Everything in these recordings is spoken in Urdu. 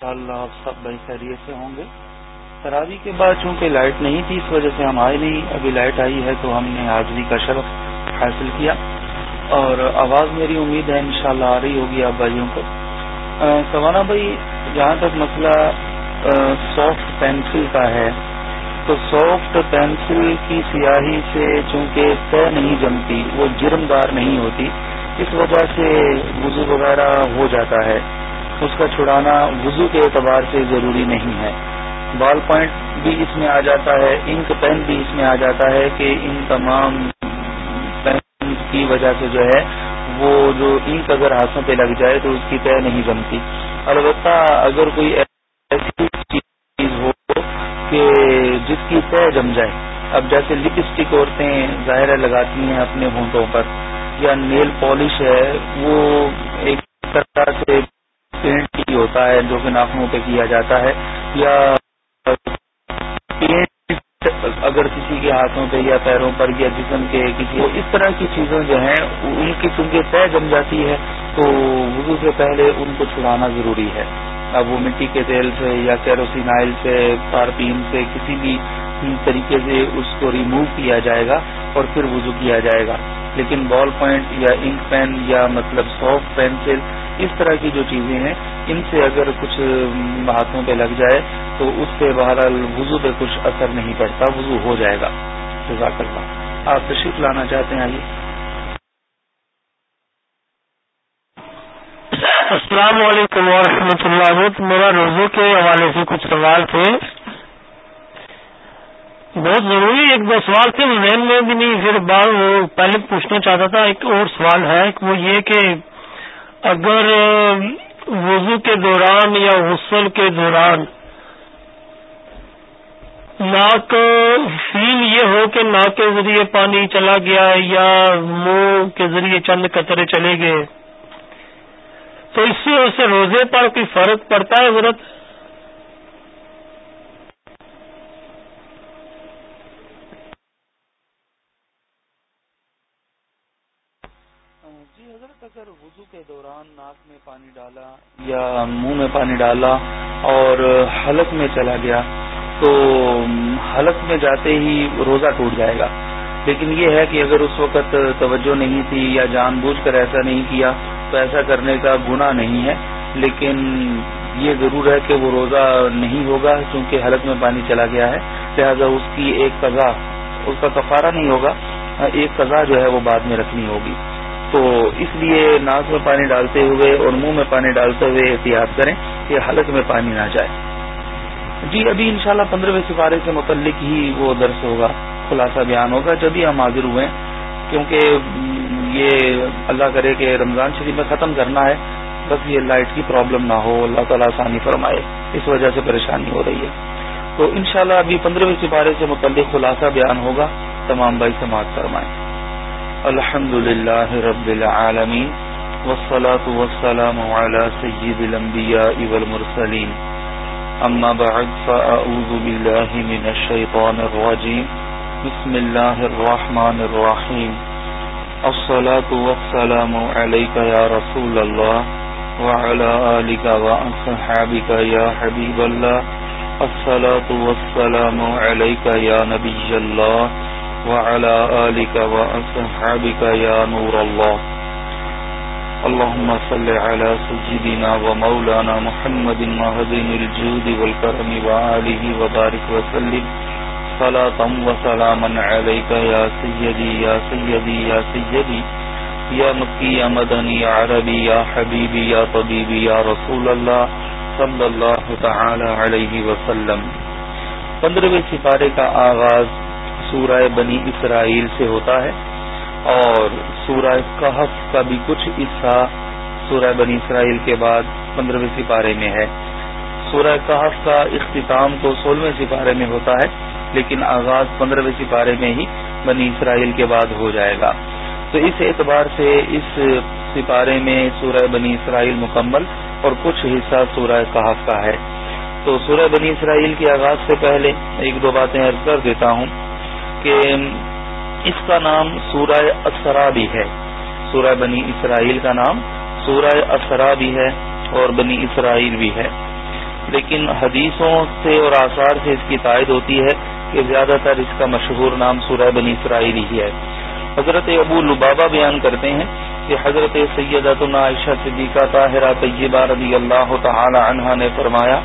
اللہ آپ سب بڑی خیریت سے ہوں گے۔ تراوی کے بعد چونکہ لائٹ نہیں تھی اس وجہ سے ہم آئے نہیں، ابھی لائٹ آئی ہے تو ہم نے حاضری کا شرف حاصل کیا۔ اور آواز میری امید ہے انشاءاللہ آ رہی ہوگی آپ بھائیوں کو۔ سوانا بھائی، جہاں تک مسئلہ سافٹ پینسل کا ہے، تو سافٹ پینسل کی سیاہی سے چونکہ طے نہیں جمتی، وہ جرم دار نہیں ہوتی، اس وجہ سے وضو وغیرہ ہو جاتا ہے۔ اس کا چھڑانا وضو کے اعتبار سے ضروری نہیں ہے۔ بال پوائنٹ بھی اس میں آ جاتا ہے انک پین بھی اس میں آ جاتا ہے کہ ان تمام پین کی وجہ سے جو ہے، وہ جو انک اگر ہاتھوں پہ لگ جائے تو اس کی طے نہیں جمتی البتہ اگر کوئی ایسی چیز ہو کہ جس کی طے جم جائے۔ اب جیسے لپسٹک عورتیں ظاہر لگاتی ہیں اپنے ہونٹوں پر، یا نیل پالش ہے، وہ ایک طرح سے پینٹ ہی ہوتا ہے جو کہ ناخنوں پہ کیا جاتا ہے، یا پینٹ اگر کسی کے ہاتھوں پہ یا پیروں پر یا جسم کے کسی اس طرح کی چیزیں جو ہیں، ان کی چونکہ طے جم جاتی ہے، تو وضو سے پہلے ان کو چھڑانا ضروری ہے۔ اب وہ مٹی کے تیل سے یا کیروسین آئل سے، پارپین سے، کسی بھی طریقے سے اس کو ریموو کیا جائے گا اور پھر وضو کیا جائے گا۔ لیکن بال پوائنٹ یا انک پین یا مطلب سافٹ پینسل اس طرح کی جو چیزیں ہیں، ان سے اگر کچھ ہاتھوں پہ لگ جائے تو اس سے بہرحال وضو پہ کچھ اثر نہیں پڑتا، وضو ہو جائے گا۔ جزاک اللہ۔ آپ تشریف لانا چاہتے ہیں آئیے۔ السلام علیکم ورحمۃ اللہ۔ میرا روزے کے حوالے سے کچھ سوال تھے۔ بہت ضروری ایک دو سوال تھے، ذہن میں بھی نہیں، پھر بار وہ پہلے پوچھنا چاہتا تھا۔ ایک اور سوال ہے وہ یہ کہ اگر وضو کے دوران یا غسل کے دوران ناک فیل یہ ہو کہ ناک کے ذریعے پانی چلا گیا یا منہ کے ذریعے چند قطرے چلے گئے، تو اس سے اسے روزے پر کوئی فرق پڑتا ہے ضرورت پانی ڈالا یا منہ میں پانی ڈالا اور حلق میں چلا گیا، تو حلق میں جاتے ہی روزہ ٹوٹ جائے گا۔ لیکن یہ ہے کہ اگر اس وقت توجہ نہیں تھی یا جان بوجھ کر ایسا نہیں کیا، تو ایسا کرنے کا گناہ نہیں ہے۔ لیکن یہ ضرور ہے کہ وہ روزہ نہیں ہوگا کیونکہ حلق میں پانی چلا گیا ہے۔ لہذا اس کی ایک قضا، اس کا کفارہ نہیں ہوگا، ایک قضا جو ہے وہ بعد میں رکھنی ہوگی۔ تو اس لیے ناک میں پانی ڈالتے ہوئے اور منہ میں پانی ڈالتے ہوئے احتیاط کریں کہ حلق میں پانی نہ جائے۔ جی ابھی انشاءاللہ شاء پندرہویں سپارے سے متعلق ہی وہ درس ہوگا، خلاصہ بیان ہوگا۔ جب ہی ہم حاضر ہوئے کیونکہ یہ اللہ کرے کہ رمضان شریف میں ختم کرنا ہے، بس یہ لائٹ کی پرابلم نہ ہو، اللہ تعالیٰ آسانی فرمائے، اس وجہ سے پریشانی ہو رہی ہے۔ تو انشاءاللہ ابھی پندرہویں سپارے سے متعلق خلاصہ بیان ہوگا، تمام بھائی سماعت فرمائیں۔ الحمد لله رب العالمين والصلاة والسلام على سيد الأنبياء والمرسلين أما بعد فأعوذ بالله من الشيطان الرجيم بسم الله الرحمن الرحيم الصلاة والسلام عليك يا رسول الله وعلى آلك وأصحابك يا حبيب الله الصلاة والسلام عليك يا نبي الله وعلى آلك وأصحابك يا نور الله. اللهم صل على سجدنا ومولانا محمد مهدن الجود والكرم وآله وبارك وسلم. صلاة وسلاما عليك يا سيدي يا سيدي يا سيدي. يا مكي، يا مدني، يا عربي، يا حبيبي، يا طبيبي، يا رسول الله. صلى الله تعالى عليه وسلم. پندرہویں سپارے کا آغاز سورہ بنی اسرائیل سے ہوتا ہے اور سورہ کہف کا بھی کچھ حصہ سورہ بنی اسرائیل کے بعد پندرہویں سپارے میں ہے۔ سورہ کہف کا اختتام تو سولہویں سپارے میں ہوتا ہے، لیکن آغاز پندرہویں سپارے میں ہی بنی اسرائیل کے بعد ہو جائے گا۔ تو اس اعتبار سے اس سپارے میں سورہ بنی اسرائیل مکمل اور کچھ حصہ سورہ کہف کا ہے۔ تو سورہ بنی اسرائیل کے آغاز سے پہلے ایک دو باتیں عرض کر دیتا ہوں۔ کہ اس کا نام سورہ اسرا بھی ہے۔ سورہ بنی اسرائیل کا نام سورہ اسرا بھی ہے اور بنی اسرائیل بھی ہے۔ لیکن حدیثوں سے اور آثار سے اس کی تائید ہوتی ہے کہ زیادہ تر اس کا مشہور نام سورہ بنی اسرائیل ہی ہے۔ حضرت ابو لبابا بیان کرتے ہیں کہ حضرت سیدت عائشہ صدیقہ طاہرہ طیبہ رضی اللہ تعالی عنہ نے فرمایا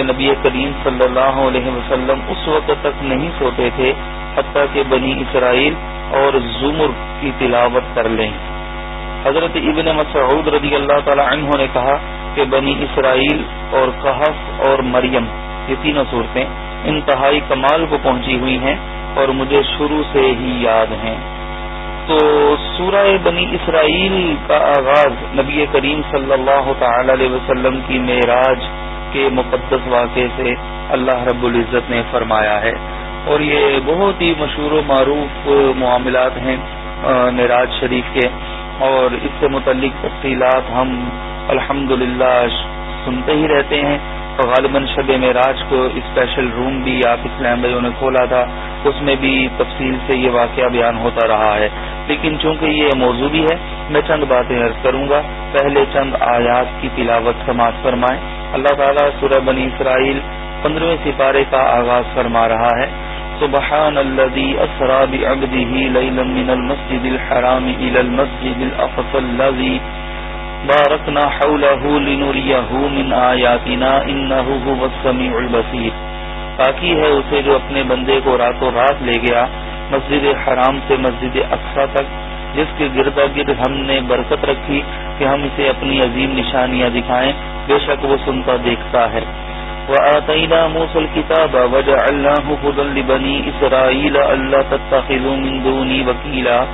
کہ نبی کریم صلی اللہ علیہ وسلم اس وقت تک نہیں سوتے تھے، حتیٰ کہ بنی اسرائیل اور زمر کی تلاوت کر لیں۔ حضرت ابن مسعود رضی اللہ تعالی عنہ نے کہا کہ بنی اسرائیل اور کہف اور مریم، یہ تینوں صورتیں انتہائی کمال کو پہنچی ہوئی ہیں اور مجھے شروع سے ہی یاد ہیں۔ تو سورہ بنی اسرائیل کا آغاز نبی کریم صلی اللہ تعالی علیہ وسلم کی معراج کے مقدس واقعے سے اللہ رب العزت نے فرمایا ہے۔ اور یہ بہت ہی مشہور و معروف معاملات ہیں معراج شریف کے۔ اور اس سے متعلق تفصیلات ہم الحمد سنتے ہی رہتے ہیں۔ غالباً شب معراج کو اسپیشل روم بھی آپ اسلام بھائیوں نے کھولا تھا۔ اس میں بھی تفصیل سے یہ واقعہ بیان ہوتا رہا ہے۔ لیکن چونکہ یہ موضوع بھی ہے، میں چند باتیں عرض کروں گا۔ پہلے چند آیات کی تلاوت سماعت فرمائیں۔ اللہ تعالیٰ سورہ بنی اسرائیل پندرہویں سپارے کا آغاز فرما رہا ہے۔ سبحان الذي اسرا بعبده ليلا من المسجد الحرام الى المسجد الاقصى الذي بارکنا حوله لنريه من آیاتنا انه هو السميع البصير باقی ہے اسے جو اپنے بندے کو راتوں رات لے گیا مسجد حرام سے مسجد اقسا تک، جس کے گردا گرد ہم نے برکت رکھی کہ ہم اسے اپنی عظیم نشانیاں دکھائیں۔ بے شک وہ سنتا دیکھتا ہے۔ وآتينا موسى الكتاب وجعلناه هدى لبني إسرائيل ألا تتخذوا من دوني وكيلا۔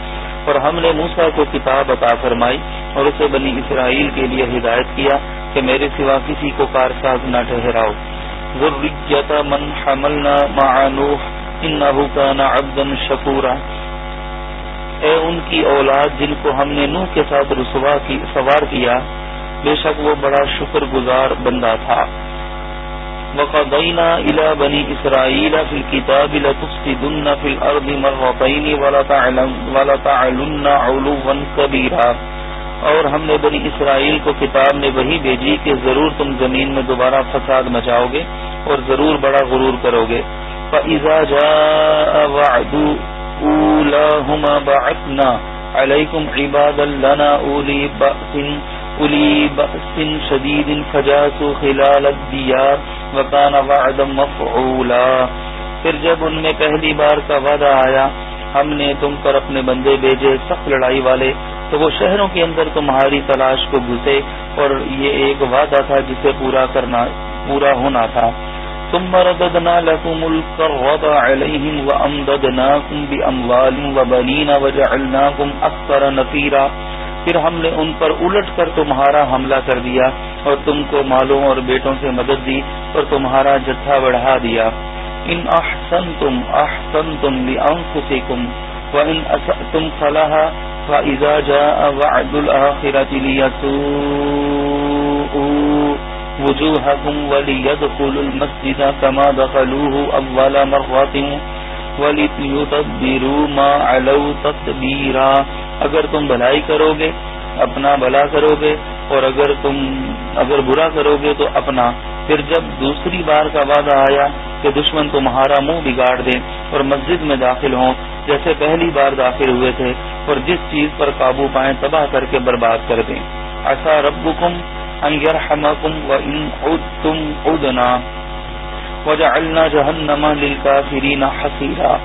اور ہم نے موسا کو کتاب عطا فرمائی اور اسے بنی اسرائیل کے لیے ہدایت کیا کہ میرے سوا کسی کو کارساز نہ ٹھہراؤ۔ ذریت من حملنا مع نوح انه كان عبدا شکورا۔ اے ان کی اولاد جن کو ہم نے نوح کے ساتھ رسوا کی سوار کیا بے شک وہ بڑا شکر گزار بندہ تھا۔ وقضينا إلى بني إسرائيل في الكتاب لتفسدن في الأرض مرتين ولتعلن علوا كبيرا اور ہم نے بنی اسرائیل کو کتاب میں وہی بھیجی کہ ضرور تم زمین میں دوبارہ فساد مچاؤ گے اور ضرور بڑا غرور کرو گے۔ فَإِذَا جَاءَ وَعْدُ أُولَاهُمَا بَعَثْنَا عَلَيْكُمْ عِبَادًا لَنَا أُولِي بَأْسٍ الی بأس شدید فجاسو خلال الدیار وکان وعدا مفعولا۔ پھر جب ان میں پہلی بار کا وعدہ آیا، ہم نے تم پر اپنے بندے بھیجے سخت لڑائی والے، تو وہ شہروں کے اندر تمہاری تلاش کو گھسے اور یہ ایک وعدہ تھا جسے پورا کرنا، پورا ہونا تھا۔ ثم رددنا لكم الكرة عليهم وأمددناكم بأموال وبنين وجعلناكم أكثر نفيرا۔ پھر ہم نے ان پر الٹ کر تمہارا حملہ کر دیا اور تم کو مالوں اور بیٹوں سے مدد دی اور تمہارا جتھا بڑھا دیا۔ ان احسن تم احسن تم لانفسکم وان اسأتم فلها فاذا جاء وعد الاخرة ليسوء وجوهكم وليدخلوا المسجد كما دخلوه اول مرة وليتبروا ما علوا تتبيرا اگر تم بھلائی کرو گے اپنا بھلا کرو گے اور اگر تم اگر برا کرو گے تو اپنا۔ پھر جب دوسری بار کا وعدہ آیا کہ دشمن تمہارا منہ بگاڑ دیں اور مسجد میں داخل ہوں، جیسے پہلی بار داخل ہوئے تھے، اور جس چیز پر قابو پائیں تباہ کر کے برباد کر دیں۔ ایسا رب کم انگرحم کم و ان تم ادنا وجہ اللہ جہنما لل کا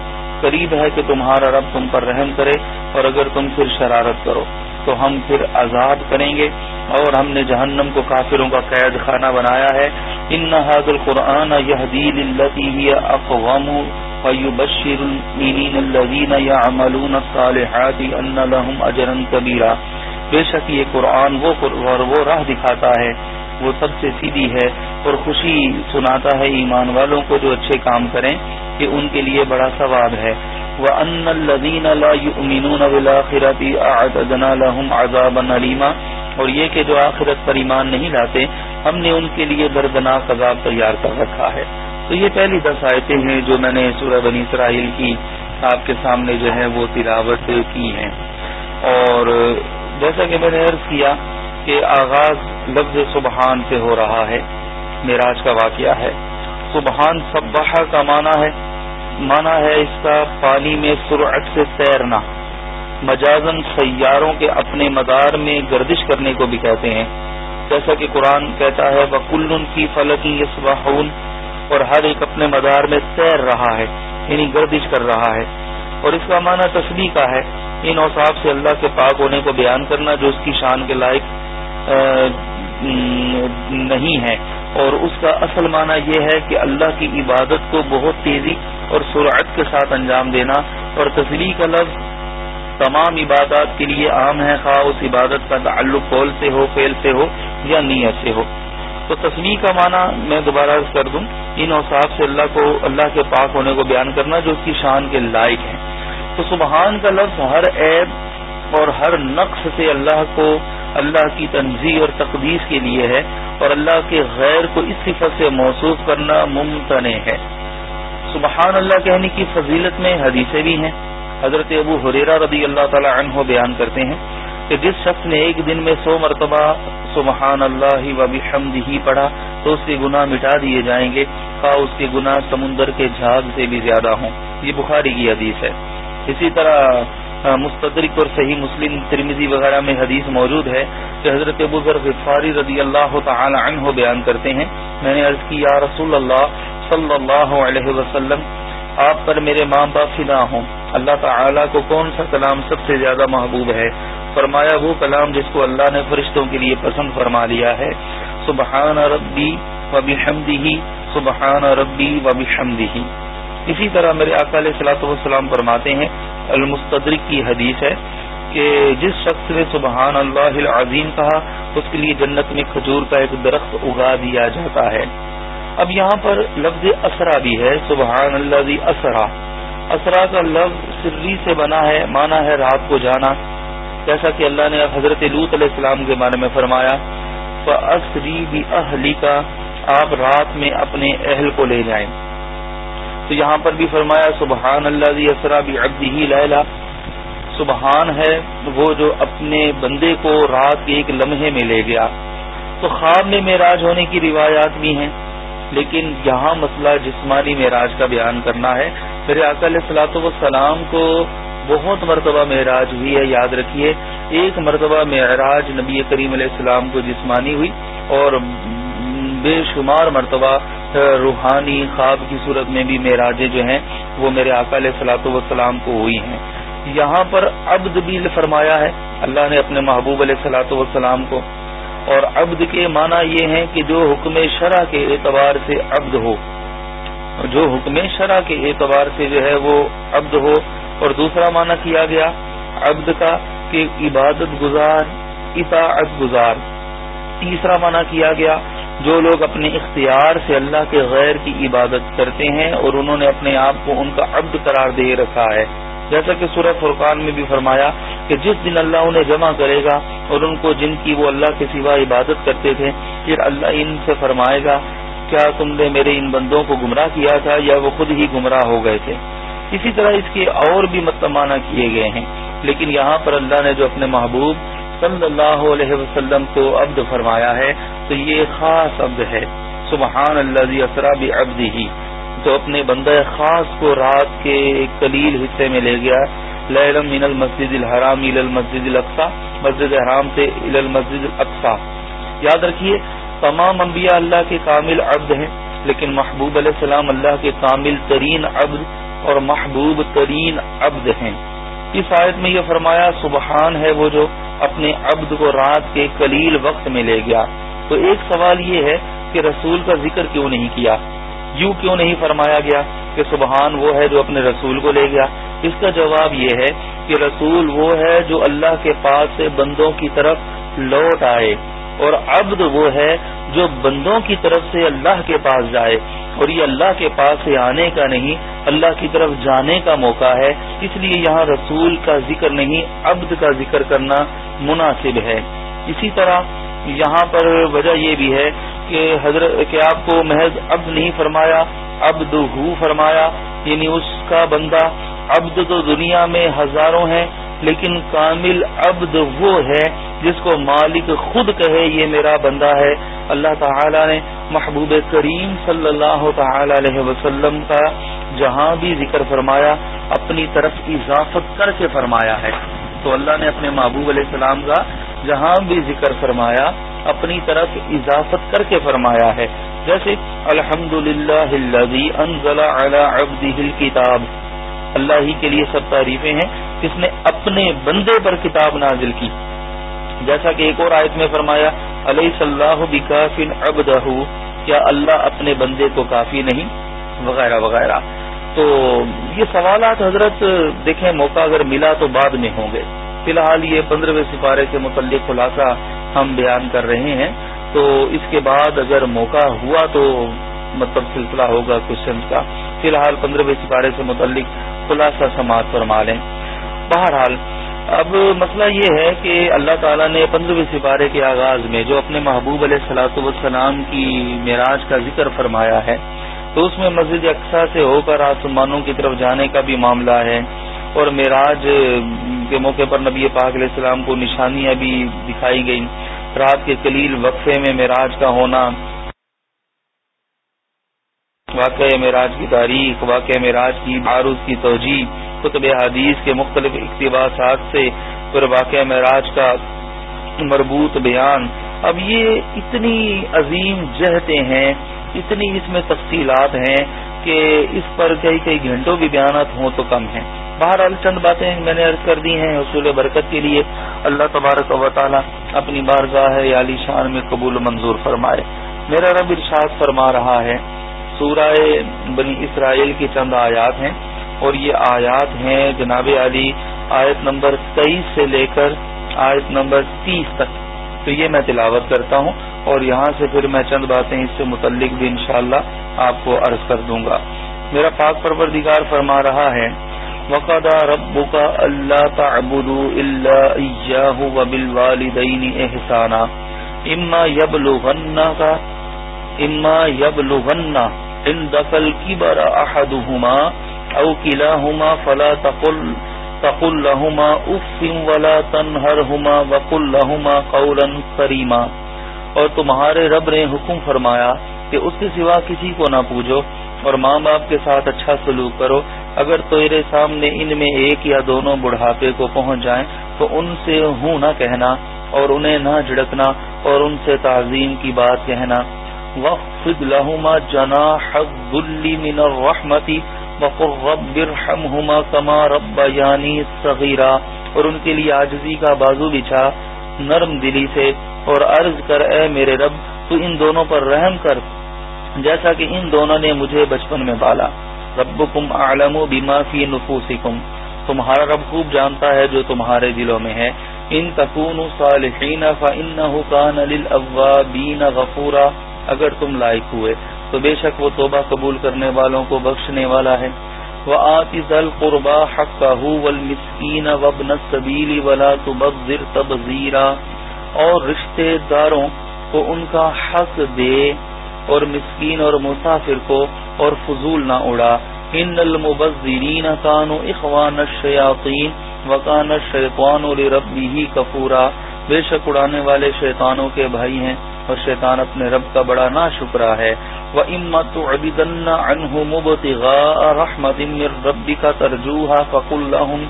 قریب ہے کہ تمہارا رب تم پر رحم کرے اور اگر تم پھر شرارت کرو، تو ہم پھر عذاب کریں گے۔ اور ہم نے جہنم کو کافروں کا قید خانہ بنایا ہے۔ ان نہاد القرآن یہ اقوام ويبشر المؤمنين الذين يعملون الصالحات ان لهم اجرا كبيرا بے شک یہ قرآن وہ اور وہ راہ دکھاتا ہے وہ سب سے سیدھی ہے اور خوشی سناتا ہے ایمان والوں کو جو اچھے کام کریں، کہ ان کے لیے بڑا ثواب ہے۔ وہ ان الدین عذابا علیما اور یہ کہ جو آخرت پر ایمان نہیں لاتے، ہم نے ان کے لیے دردناک عذاب تیار کر رکھا ہے۔ تو یہ پہلی دس آیتیں ہیں جو میں نے سورہ بنی اسرائیل کی آپ کے سامنے جو ہے وہ تلاوت کی ہیں۔ اور جیسا کہ میں نے عرض کیا کہ آغاز لفظ سبحان سے ہو رہا ہے۔ معراج کا واقعہ ہے۔ سبحان سبح کا معنی ہے معنی ہے اس کا پانی میں سرعت سے تیرنا مجازن سیاروں کے اپنے مدار میں گردش کرنے کو بھی کہتے ہیں۔ جیسا کہ قرآن کہتا ہے بکل کی فلکی یسبحون اور ہر ایک اپنے مدار میں تیر رہا ہے یعنی گردش کر رہا ہے۔ اور اس کا معنی تصویر کا ہے۔ ان اوساف سے اللہ کے پاک ہونے کو بیان کرنا جو اس کی شان کے لائق نہیں ہے۔ اور اس کا اصل معنی یہ ہے کہ اللہ کی عبادت کو بہت تیزی اور سرعت کے ساتھ انجام دینا اور تصویر کا لفظ تمام عبادات کے لیے عام ہے، خواہ اس عبادت کا تعلق قول سے ہو فیل سے ہو یا نیت سے ہو۔ تو تصویر کا معنی میں دوبارہ کر دوں، ان اوساف سے اللہ کو، اللہ کے پاک ہونے کو بیان کرنا جو اس کی شان کے لائق ہے تو سبحان کا لفظ ہر عیب اور ہر نقص سے اللہ کو اللہ کی تنظیم اور تقدیس کے لیے ہے اور اللہ کے غیر کو اس صفت سے موصوف کرنا ممتن ہے۔ سبحان اللہ کہنے کی فضیلت میں حدیثیں بھی ہیں۔ حضرت ابو حریرا رضی اللہ تعالی عنہ بیان کرتے ہیں کہ جس شخص نے ایک دن میں سو مرتبہ سبحان اللہ و بحمد ہی پڑھا تو اس کے گناہ مٹا دیے جائیں گے، خواہ اس کے گناہ سمندر کے جھاگ سے بھی زیادہ ہوں۔ یہ بخاری کی حدیث ہے۔ اسی طرح مستدرک اور صحیح مسلم ترمیزی وغیرہ میں حدیث موجود ہے کہ حضرت ابو ذر غفاری رضی اللہ تعالی عنہ بیان کرتے ہیں۔ میں نے عرض کی، یا رسول اللہ صلی اللہ علیہ وسلم، آپ پر میرے ماں باپ فدا ہوں۔ اللہ تعالی کو کون سا کلام سب سے زیادہ محبوب ہے؟ فرمایا، وہ کلام جس کو اللہ نے فرشتوں کے لیے پسند فرما لیا ہے۔ سبحان ربی و بحمدہ، سبحان ربی و بحمدہ۔ اسی طرح میرے علیہ صلاح والسلام فرماتے ہیں المستدرک کی حدیث ہے کہ جس شخص نے سبحان اللہ العظیم کہا، اس کے لیے جنت میں کھجور کا ایک درخت اگا دیا جاتا ہے۔ اب یہاں پر لفظ اسرا بھی ہے، سبحان اللہ اسرا۔ اسرا کا لفظ سری سے بنا ہے، مانا ہے رات کو جانا۔ جیسا کہ اللہ نے حضرت لوت علیہ السلام کے بارے میں فرمایا بھی اہلی کا آپ رات میں اپنے اہل کو لے جائیں۔ تو یہاں پر بھی فرمایا سبحان اللہ اسرا بھی ہی سبحان ہے وہ جو اپنے بندے کو رات کے ایک لمحے میں لے گیا۔ تو خواب میں معراج ہونے کی روایات بھی ہیں، لیکن یہاں مسئلہ جسمانی معراج کا بیان کرنا ہے۔ میرے اکل سلاط وسلام کو بہت مرتبہ معراج ہوئی ہے، یاد رکھیے۔ ایک مرتبہ معراج نبی کریم علیہ السلام کو جسمانی ہوئی اور بے شمار مرتبہ روحانی خواب کی صورت میں بھی معراجیں جو ہیں وہ میرے علیہ سلاط وسلام کو ہوئی ہیں۔ یہاں پر عبد بھی فرمایا ہے، اللہ نے اپنے محبوب علیہ سلاۃ والسلام کو۔ اور عبد کے معنی یہ ہے کہ جو حکم شرح کے اعتبار سے عبد ہو۔ جو حکم شرح کے اعتبار سے جو ہے وہ عبد ہو۔ اور دوسرا معنی کیا گیا، عبد کا کہ عبادت گزار، اطاعت گزار۔ تیسرا معنی کیا گیا جو لوگ اپنے اختیار سے اللہ کے غیر کی عبادت کرتے ہیں اور انہوں نے اپنے آپ کو ان کا عبد قرار دے رکھا ہے۔ جیسا کہ سورہ فرقان میں بھی فرمایا کہ جس دن اللہ انہیں جمع کرے گا اور ان کو جن کی وہ اللہ کے سوا عبادت کرتے تھے، پھر اللہ ان سے فرمائے گا، کیا تم نے میرے ان بندوں کو گمراہ کیا تھا یا وہ خود ہی گمراہ ہو گئے تھے؟ اسی طرح اس کے اور بھی متمانہ کیے گئے ہیں، لیکن یہاں پر اللہ نے جو اپنے محبوب صلی اللہ علیہ وسلم کو عبد فرمایا ہے، تو یہ خاص عبد ہے۔ سبحان اللہ اسرا بھی عبد ہی تو اپنے بندہ خاص کو رات کے کلیل حصے میں لے گیا۔ لم من المسجد الحرام ال المسجد الاقسا مسجد حرام سے ال المسجد الاقسا یاد رکھیے، تمام انبیاء اللہ کے کامل عبد ہیں، لیکن محبوب علیہ السلام اللہ کے کامل ترین عبد اور محبوب ترین عبد ہیں۔ اس آیت میں یہ فرمایا، سبحان ہے وہ جو اپنے عبد کو رات کے کلیل وقت میں لے گیا۔ تو ایک سوال یہ ہے کہ رسول کا ذکر کیوں نہیں کیا؟ یوں کیوں نہیں فرمایا گیا کہ سبحان وہ ہے جو اپنے رسول کو لے گیا؟ اس کا جواب یہ ہے کہ رسول وہ ہے جو اللہ کے پاس سے بندوں کی طرف لوٹ آئے۔ اور عبد وہ ہے جو بندوں کی طرف سے اللہ کے پاس جائے اور یہ اللہ کے پاس سے آنے کا نہیں، اللہ کی طرف جانے کا موقع ہے۔ اس لیے یہاں رسول کا ذکر نہیں، عبد کا ذکر کرنا مناسب ہے۔ اسی طرح یہاں پر وجہ یہ بھی ہے کہ حضرت، کہ آپ کو محض عبد نہیں فرمایا، عبد ہو فرمایا یعنی اس کا بندہ، عبد تو دنیا میں ہزاروں ہیں لیکن کامل عبد وہ ہے جس کو مالک خود کہے یہ میرا بندہ ہے۔ اللہ تعالی نے محبوب کریم صلی اللہ تعالی علیہ وسلم کا جہاں بھی ذکر فرمایا، اپنی طرف اضافت کر کے فرمایا ہے۔ تو اللہ نے اپنے محبوب علیہ السلام کا جہاں بھی ذکر فرمایا، اپنی طرف اضافت کر کے فرمایا ہے۔ جیسے الحمد للہ کتاب اللہ ہی کے لیے سب تعریفیں ہیں، جس نے اپنے بندے پر کتاب نازل کی۔ جیسا کہ ایک اور آیت میں فرمایا علیہ صلاح بکافن ابدہ کیا اللہ اپنے بندے کو کافی نہیں؟ وغیرہ وغیرہ۔ تو یہ سوالات حضرت، دیکھیں، موقع اگر ملا تو بعد میں ہوں گے۔ فی الحال یہ پندرہویں سپارے کے متعلق خلاصہ ہم بیان کر رہے ہیں۔ تو اس کے بعد اگر موقع ہوا تو مطلب سلسلہ ہوگا کوشچن کا۔ فی الحال پندرہویں سپارے سے متعلق خلاصہ سماعت فرما لیں۔ بہرحال، اب مسئلہ یہ ہے کہ اللہ تعالیٰ نے پندرہویں سپارے کے آغاز میں جو اپنے محبوب علیہ سلاۃ والسلام کی معراج کا ذکر فرمایا ہے، تو اس میں مسجد اقسا سے ہو کر آسمانوں کی طرف جانے کا بھی معاملہ ہے اور معراج کے موقع پر نبی پاک علیہ السلام کو نشانیاں بھی دکھائی گئی رات کے کلیل وقفے میں معراج کا ہونا واقع معراج کی تاریخ واقع معراج کی عروض کی توجہ کتب حدیث کے مختلف اقتباسات سے پھر واقع معراج کا مربوط بیان۔ اب یہ اتنی عظیم جہتیں ہیں، اتنی اس میں تفصیلات ہیں کہ اس پر کئی کئی گھنٹوں بھی بیانات ہوں تو کم ہیں۔ بہرحال چند باتیں میں نے عرض کر دی ہیں حصول برکت کے لیے۔ اللہ تبارک و تعالی اپنی بارگاہ علی شان میں قبول منظور فرمائے۔ میرا رب ارشاد فرما رہا ہے سورہ بنی اسرائیل کی چند آیات ہیں اور یہ آیات ہیں جناب علی آیت نمبر تیئیس سے لے کر آیت نمبر تیس تک۔ تو یہ میں تلاوت کرتا ہوں اور یہاں سے پھر میں چند باتیں اس سے متعلق بھی انشاءاللہ شاء آپ کو عرض کر دوں گا۔ میرا پاک پروردگار فرما رہا ہے وقدا رب کا اللہ تعبد اللہ وبل والدین احسانہ اما یب لغنا کا اما یب لغنا ان دقل کی برا احدہما او کلاہما فلا تقل تقل لہما اف ولا تنہرہما وقل لہما قولا کریما اور تمہارے رب نے حکم فرمایا کہ اس کے سوا کسی کو نہ پوجو اور ماں باپ کے ساتھ اچھا سلوک کرو۔ اگر تیرے سامنے ان میں ایک یا دونوں بڑھاپے کو پہنچ جائیں تو ان سے ہوں نہ کہنا اور انہیں نہ جھڑکنا اور ان سے تعظیم کی بات کہنا۔ وقف لہما جنا حق من الرحمتی وقر رب ارحمہما کما رب یعنی اور ان کے لیے آجزی کا بازو بچھا، نرم دلی سے اور عرض کر، اے میرے رب، تو ان دونوں پر رحم کر، جیسا کہ ان دونوں نے مجھے بچپن میں بالا رب کم عالم و بیما فی نفوسکم۔ تمہارا رب خوب جانتا ہے جو تمہارے دلوں میں ہے۔ ان تکون صالحین فانه كان للاوابین غفورا۔ اگر تم لائق ہوئے، تو بے شک وہ توبہ قبول کرنے والوں کو بخشنے والا ہے۔ وآتی ذل قربا حقه والمسکین وابن السبیل ولا تبذر تبذیرا اور رشتہ داروں کو ان کا حق دے اور مسکین اور مسافر کو اور فضول نہ اڑا۔ ان المبذرین کانوا اخوان الشیاطین وکان الشیطان لربه کفورا بے شک اڑانے والے شیطانوں کے بھائی ہیں۔ اور شیطان اپنے رب کا بڑا نا شکرا ہے۔ وہ امت ابدن انہ مبتغاء رحمت من ربک ترجوها فقل لهم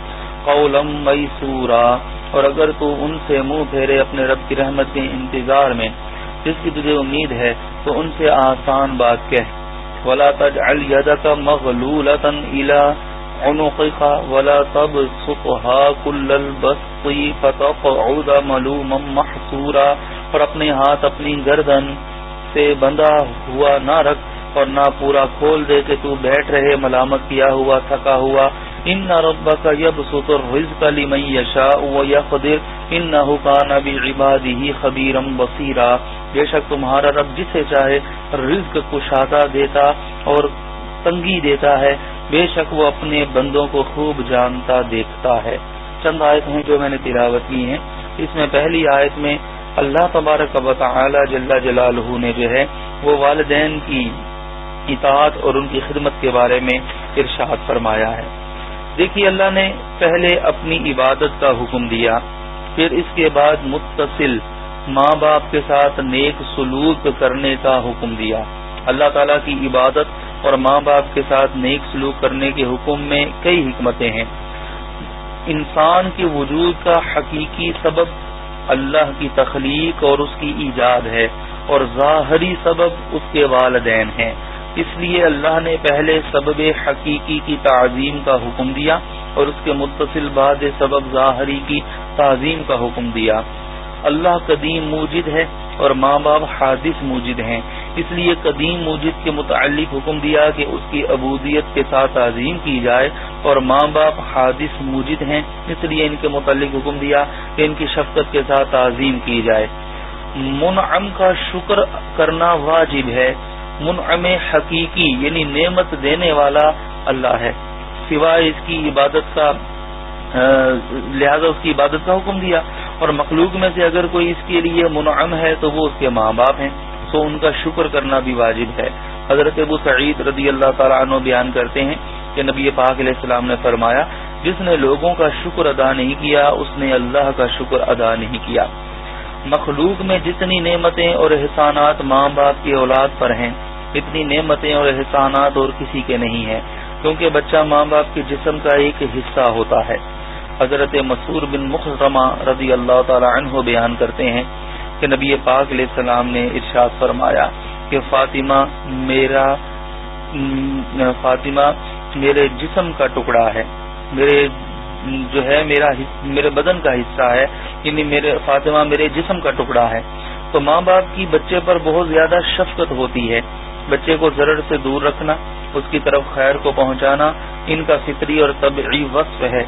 میسورا اور اگر تو ان سے منہ پھیرے اپنے رب کی رحمت کے انتظار میں، جس کی تجھے امید ہے، تو ان سے آسان بات کہہ۔ ولا تجعل يدك مغلولة الى عنقك ولا تبسطها كل البسط فتقعد ملوما محسورا اور اپنے ہاتھ اپنی گردن سے بندھا ہوا نہ رکھ اور نہ پورا کھول دے کہ تو بیٹھ رہے، ملامت کیا ہوا، تھکا ہوا۔ ان ربا کا یب ستر رزق لمن یشاء و یقدر انه كان بعباده خبيرا بصيرا بے شک تمہارا رب جسے چاہے رزق کشادہ دیتا اور تنگی دیتا ہے۔ بے شک وہ اپنے بندوں کو خوب جانتا، دیکھتا ہے۔ چند آیت ہیں جو میں نے تلاوت کی ہیں۔ اس میں پہلی آیت میں اللہ تبارک و تعالی جل جلالہ نے جو ہے وہ والدین کی اطاعت اور ان کی خدمت کے بارے میں ارشاد فرمایا ہے۔ دیکھیے اللہ نے پہلے اپنی عبادت کا حکم دیا، پھر اس کے بعد متصل ماں باپ کے ساتھ نیک سلوک کرنے کا حکم دیا۔ اللہ تعالیٰ کی عبادت اور ماں باپ کے ساتھ نیک سلوک کرنے کے حکم میں کئی حکمتیں ہیں۔ انسان کے وجود کا حقیقی سبب اللہ کی تخلیق اور اس کی ایجاد ہے اور ظاہری سبب اس کے والدین ہیں۔ اس لیے اللہ نے پہلے سبب حقیقی کی تعظیم کا حکم دیا اور اس کے متصل بعد سبب ظاہری کی تعظیم کا حکم دیا۔ اللہ قدیم موجد ہے اور ماں باپ حادث موجد ہیں۔ اس لیے قدیم موجد کے متعلق حکم دیا کہ اس کی عبودیت کے ساتھ تعظیم کی جائے اور ماں باپ حادث موجد ہیں۔ اس لیے ان کے متعلق حکم دیا کہ ان کی شفقت کے ساتھ تعظیم کی جائے۔ منعم کا شکر کرنا واجب ہے۔ منعم حقیقی یعنی نعمت دینے والا اللہ ہے۔ سوائے اس کی عبادت کا لہذا اس کی عبادت کا حکم دیا۔ اور مخلوق میں سے اگر کوئی اس کے لیے منعم ہے تو وہ اس کے ماں باپ ہیں۔ تو ان کا شکر کرنا بھی واجب ہے۔ حضرت ابو سعید رضی اللہ تعالیٰ عنہ بیان کرتے ہیں کہ نبی پاک علیہ السلام نے فرمایا، جس نے لوگوں کا شکر ادا نہیں کیا، اس نے اللہ کا شکر ادا نہیں کیا۔ مخلوق میں جتنی نعمتیں اور احسانات ماں باپ کی اولاد پر ہیں، اتنی نعمتیں اور احسانات اور کسی کے نہیں ہیں، کیونکہ بچہ ماں باپ کے جسم کا ایک حصہ ہوتا ہے۔ حضرت مسور بن مخرمہ رضی اللہ تعالی عنہ بیان کرتے ہیں کہ نبی پاک علیہ السلام نے ارشاد فرمایا کہ فاطمہ میرا، فاطمہ میرے جسم کا ٹکڑا ہے، میرے جو ہے میرا میرے بدن کا حصہ ہے یعنی میرے، فاطمہ میرے جسم کا ٹکڑا ہے۔ تو ماں باپ کی بچے پر بہت زیادہ شفقت ہوتی ہے۔ بچے کو ضرر سے دور رکھنا، اس کی طرف خیر کو پہنچانا، ان کا فطری اور طبعی وصف ہے۔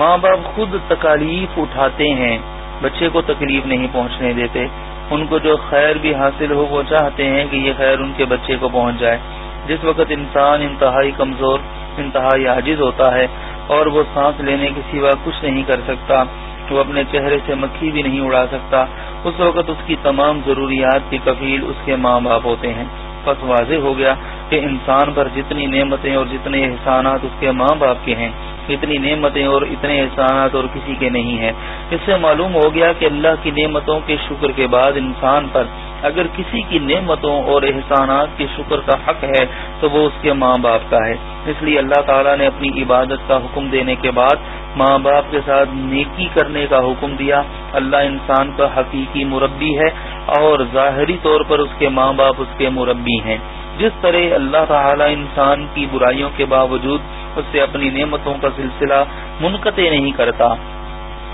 ماں باپ خود تکالیف اٹھاتے ہیں، بچے کو تکلیف نہیں پہنچنے دیتے۔ ان کو جو خیر بھی حاصل ہو، وہ چاہتے ہیں کہ یہ خیر ان کے بچے کو پہنچ جائے۔ جس وقت انسان انتہائی کمزور، انتہائی عاجز ہوتا ہے اور وہ سانس لینے کے سوا کچھ نہیں کر سکتا، وہ اپنے چہرے سے مکھی بھی نہیں اڑا سکتا، اس وقت اس کی تمام ضروریات کی کفیل اس کے ماں باپ ہوتے ہیں۔ بس واضح ہو گیا کہ انسان پر جتنی نعمتیں اور جتنے احسانات اس کے ماں باپ کے ہیں، اتنی نعمتیں اور اتنے احسانات اور کسی کے نہیں ہیں۔ اس سے معلوم ہو گیا کہ اللہ کی نعمتوں کے شکر کے بعد انسان پر اگر کسی کی نعمتوں اور احسانات کے شکر کا حق ہے تو وہ اس کے ماں باپ کا ہے۔ اس لیے اللہ تعالیٰ نے اپنی عبادت کا حکم دینے کے بعد ماں باپ کے ساتھ نیکی کرنے کا حکم دیا۔ اللہ انسان کا حقیقی مربی ہے اور ظاہری طور پر اس کے ماں باپ اس کے مربی ہیں۔ جس طرح اللہ تعالی انسان کی برائیوں کے باوجود اس سے اپنی نعمتوں کا سلسلہ منقطع نہیں کرتا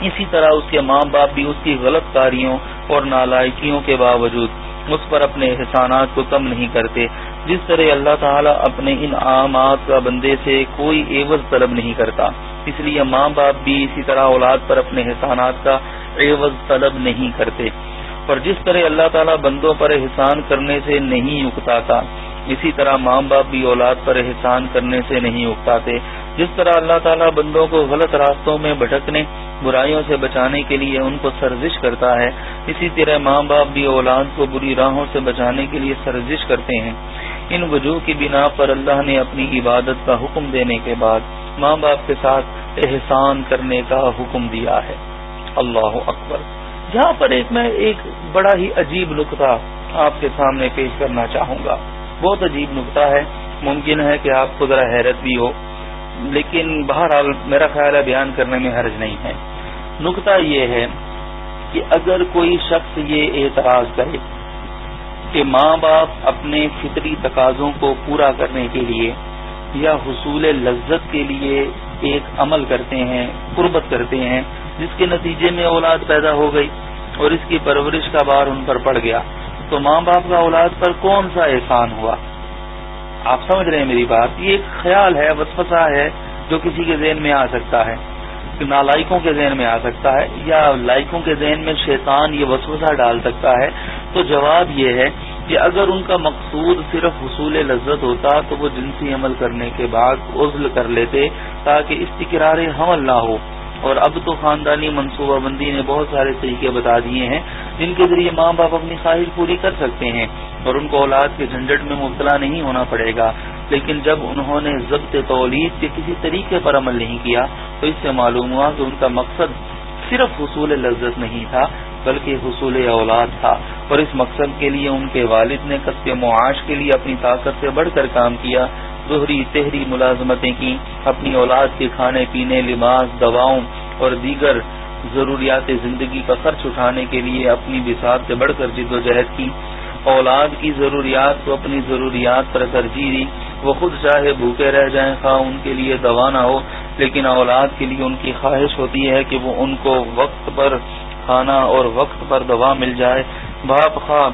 اسی طرح اس کے ماں باپ بھی اس کی غلط کاریوں اور نالائکیوں کے باوجود اس پر اپنے احسانات کو کم نہیں کرتے، جس طرح اللہ تعالیٰ اپنے ان عامات کا بندے سے کوئی عوض طلب نہیں کرتا۔ اس لیے ماں باپ بھی اسی طرح اولاد پر اپنے احسانات کا عوض طلب نہیں کرتے۔ اور جس طرح اللہ تعالیٰ بندوں پر احسان کرنے سے نہیں اکتاتا اسی طرح ماں باپ بھی اولاد پر احسان کرنے سے نہیں اکتاتے جس طرح اللہ تعالیٰ بندوں کو غلط راستوں میں بھٹکنے، برائیوں سے بچانے کے لیے ان کو سرزش کرتا ہے، اسی طرح ماں باپ بھی اولاد کو بری راہوں سے بچانے کے لیے سرزش کرتے ہیں۔ ان وجوہ کی بنا پر اللہ نے اپنی عبادت کا حکم دینے کے بعد ماں باپ کے ساتھ احسان کرنے کا حکم دیا ہے۔ اللہ اکبر۔ جہاں پر ایک میں ایک بڑا ہی عجیب نقطہ آپ کے سامنے پیش کرنا چاہوں گا۔ بہت عجیب نقطہ ہے۔ ممکن ہے کہ آپ کو ذرا حیرت بھی ہو، لیکن بہرحال میرا خیال ہے بیان کرنے میں حرج نہیں ہے۔ نقطہ یہ ہے کہ اگر کوئی شخص یہ اعتراض کرے کہ ماں باپ اپنے فطری تقاضوں کو پورا کرنے کے لیے یا حصول لذت کے لیے ایک عمل کرتے ہیں، قربت کرتے ہیں، جس کے نتیجے میں اولاد پیدا ہو گئی اور اس کی پرورش کا بار ان پر پڑ گیا تو ماں باپ کا اولاد پر کون سا احسان ہوا؟ آپ سمجھ رہے ہیں میری بات؟ یہ ایک خیال ہے وسفسا ہے جو کسی کے ذہن میں آ سکتا ہے نالائکوں کے ذہن میں آ سکتا ہے یا لائکوں کے ذہن میں شیطان یہ وسوسہ ڈال سکتا ہے۔ تو جواب یہ ہے کہ اگر ان کا مقصود صرف حصول لذت ہوتا تو وہ جنسی عمل کرنے کے بعد عزل کر لیتے تاکہ استقرار حمل نہ ہو۔ اور اب تو خاندانی منصوبہ بندی نے بہت سارے طریقے بتا دیے ہیں جن کے ذریعے ماں باپ اپنی خواہش پوری کر سکتے ہیں اور ان کو اولاد کے جھنجٹ میں مبتلا نہیں ہونا پڑے گا۔ لیکن جب انہوں نے ضبط تولید کے کسی طریقے پر عمل نہیں کیا، تو اس سے معلوم ہوا کہ ان کا مقصد صرف حصول لذت نہیں تھا، بلکہ حصول اولاد تھا۔ اور اس مقصد کے لیے ان کے والد نے قصب معاش کے لیے اپنی طاقت سے بڑھ کر کام کیا۔ ظہری تہری ملازمتیں کی، اپنی اولاد کے کھانے پینے، لباس، دواؤں اور دیگر ضروریات زندگی کا خرچ اٹھانے کے لیے اپنی بساط سے بڑھ کر جد و جہد کی۔ اولاد کی ضروریات کو اپنی ضروریات پر ترجیح دی۔ وہ خود چاہے بھوکے رہ جائیں، خواہ ان کے لیے دوا نہ ہو، لیکن اولاد کے لیے ان کی خواہش ہوتی ہے کہ وہ ان کو وقت پر کھانا اور وقت پر دوا مل جائے۔ باپ خواہ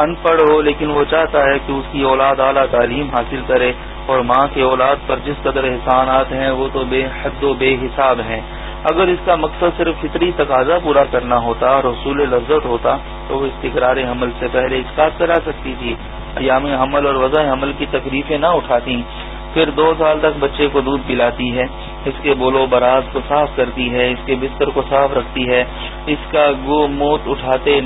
ان پڑھ ہو، لیکن وہ چاہتا ہے کہ اس کی اولاد اعلیٰ تعلیم حاصل کرے۔ اور ماں کے اولاد پر جس قدر احسانات ہیں، وہ تو بے حد و بے حساب ہیں۔ اگر اس کا مقصد صرف فطری تقاضا پورا کرنا ہوتا اور رسول لذت ہوتا، تو وہ استقرار حمل سے پہلے اسکات کرا سکتی تھی۔ ایام حمل اور وضع حمل کی تکلیفیں نہ اٹھاتی، پھر دو سال تک بچے کو دودھ پلاتی ہے، اس کے بولو براز کو صاف کرتی ہے، اس کے بستر کو صاف رکھتی ہے، اس کا گو موت اٹھاتے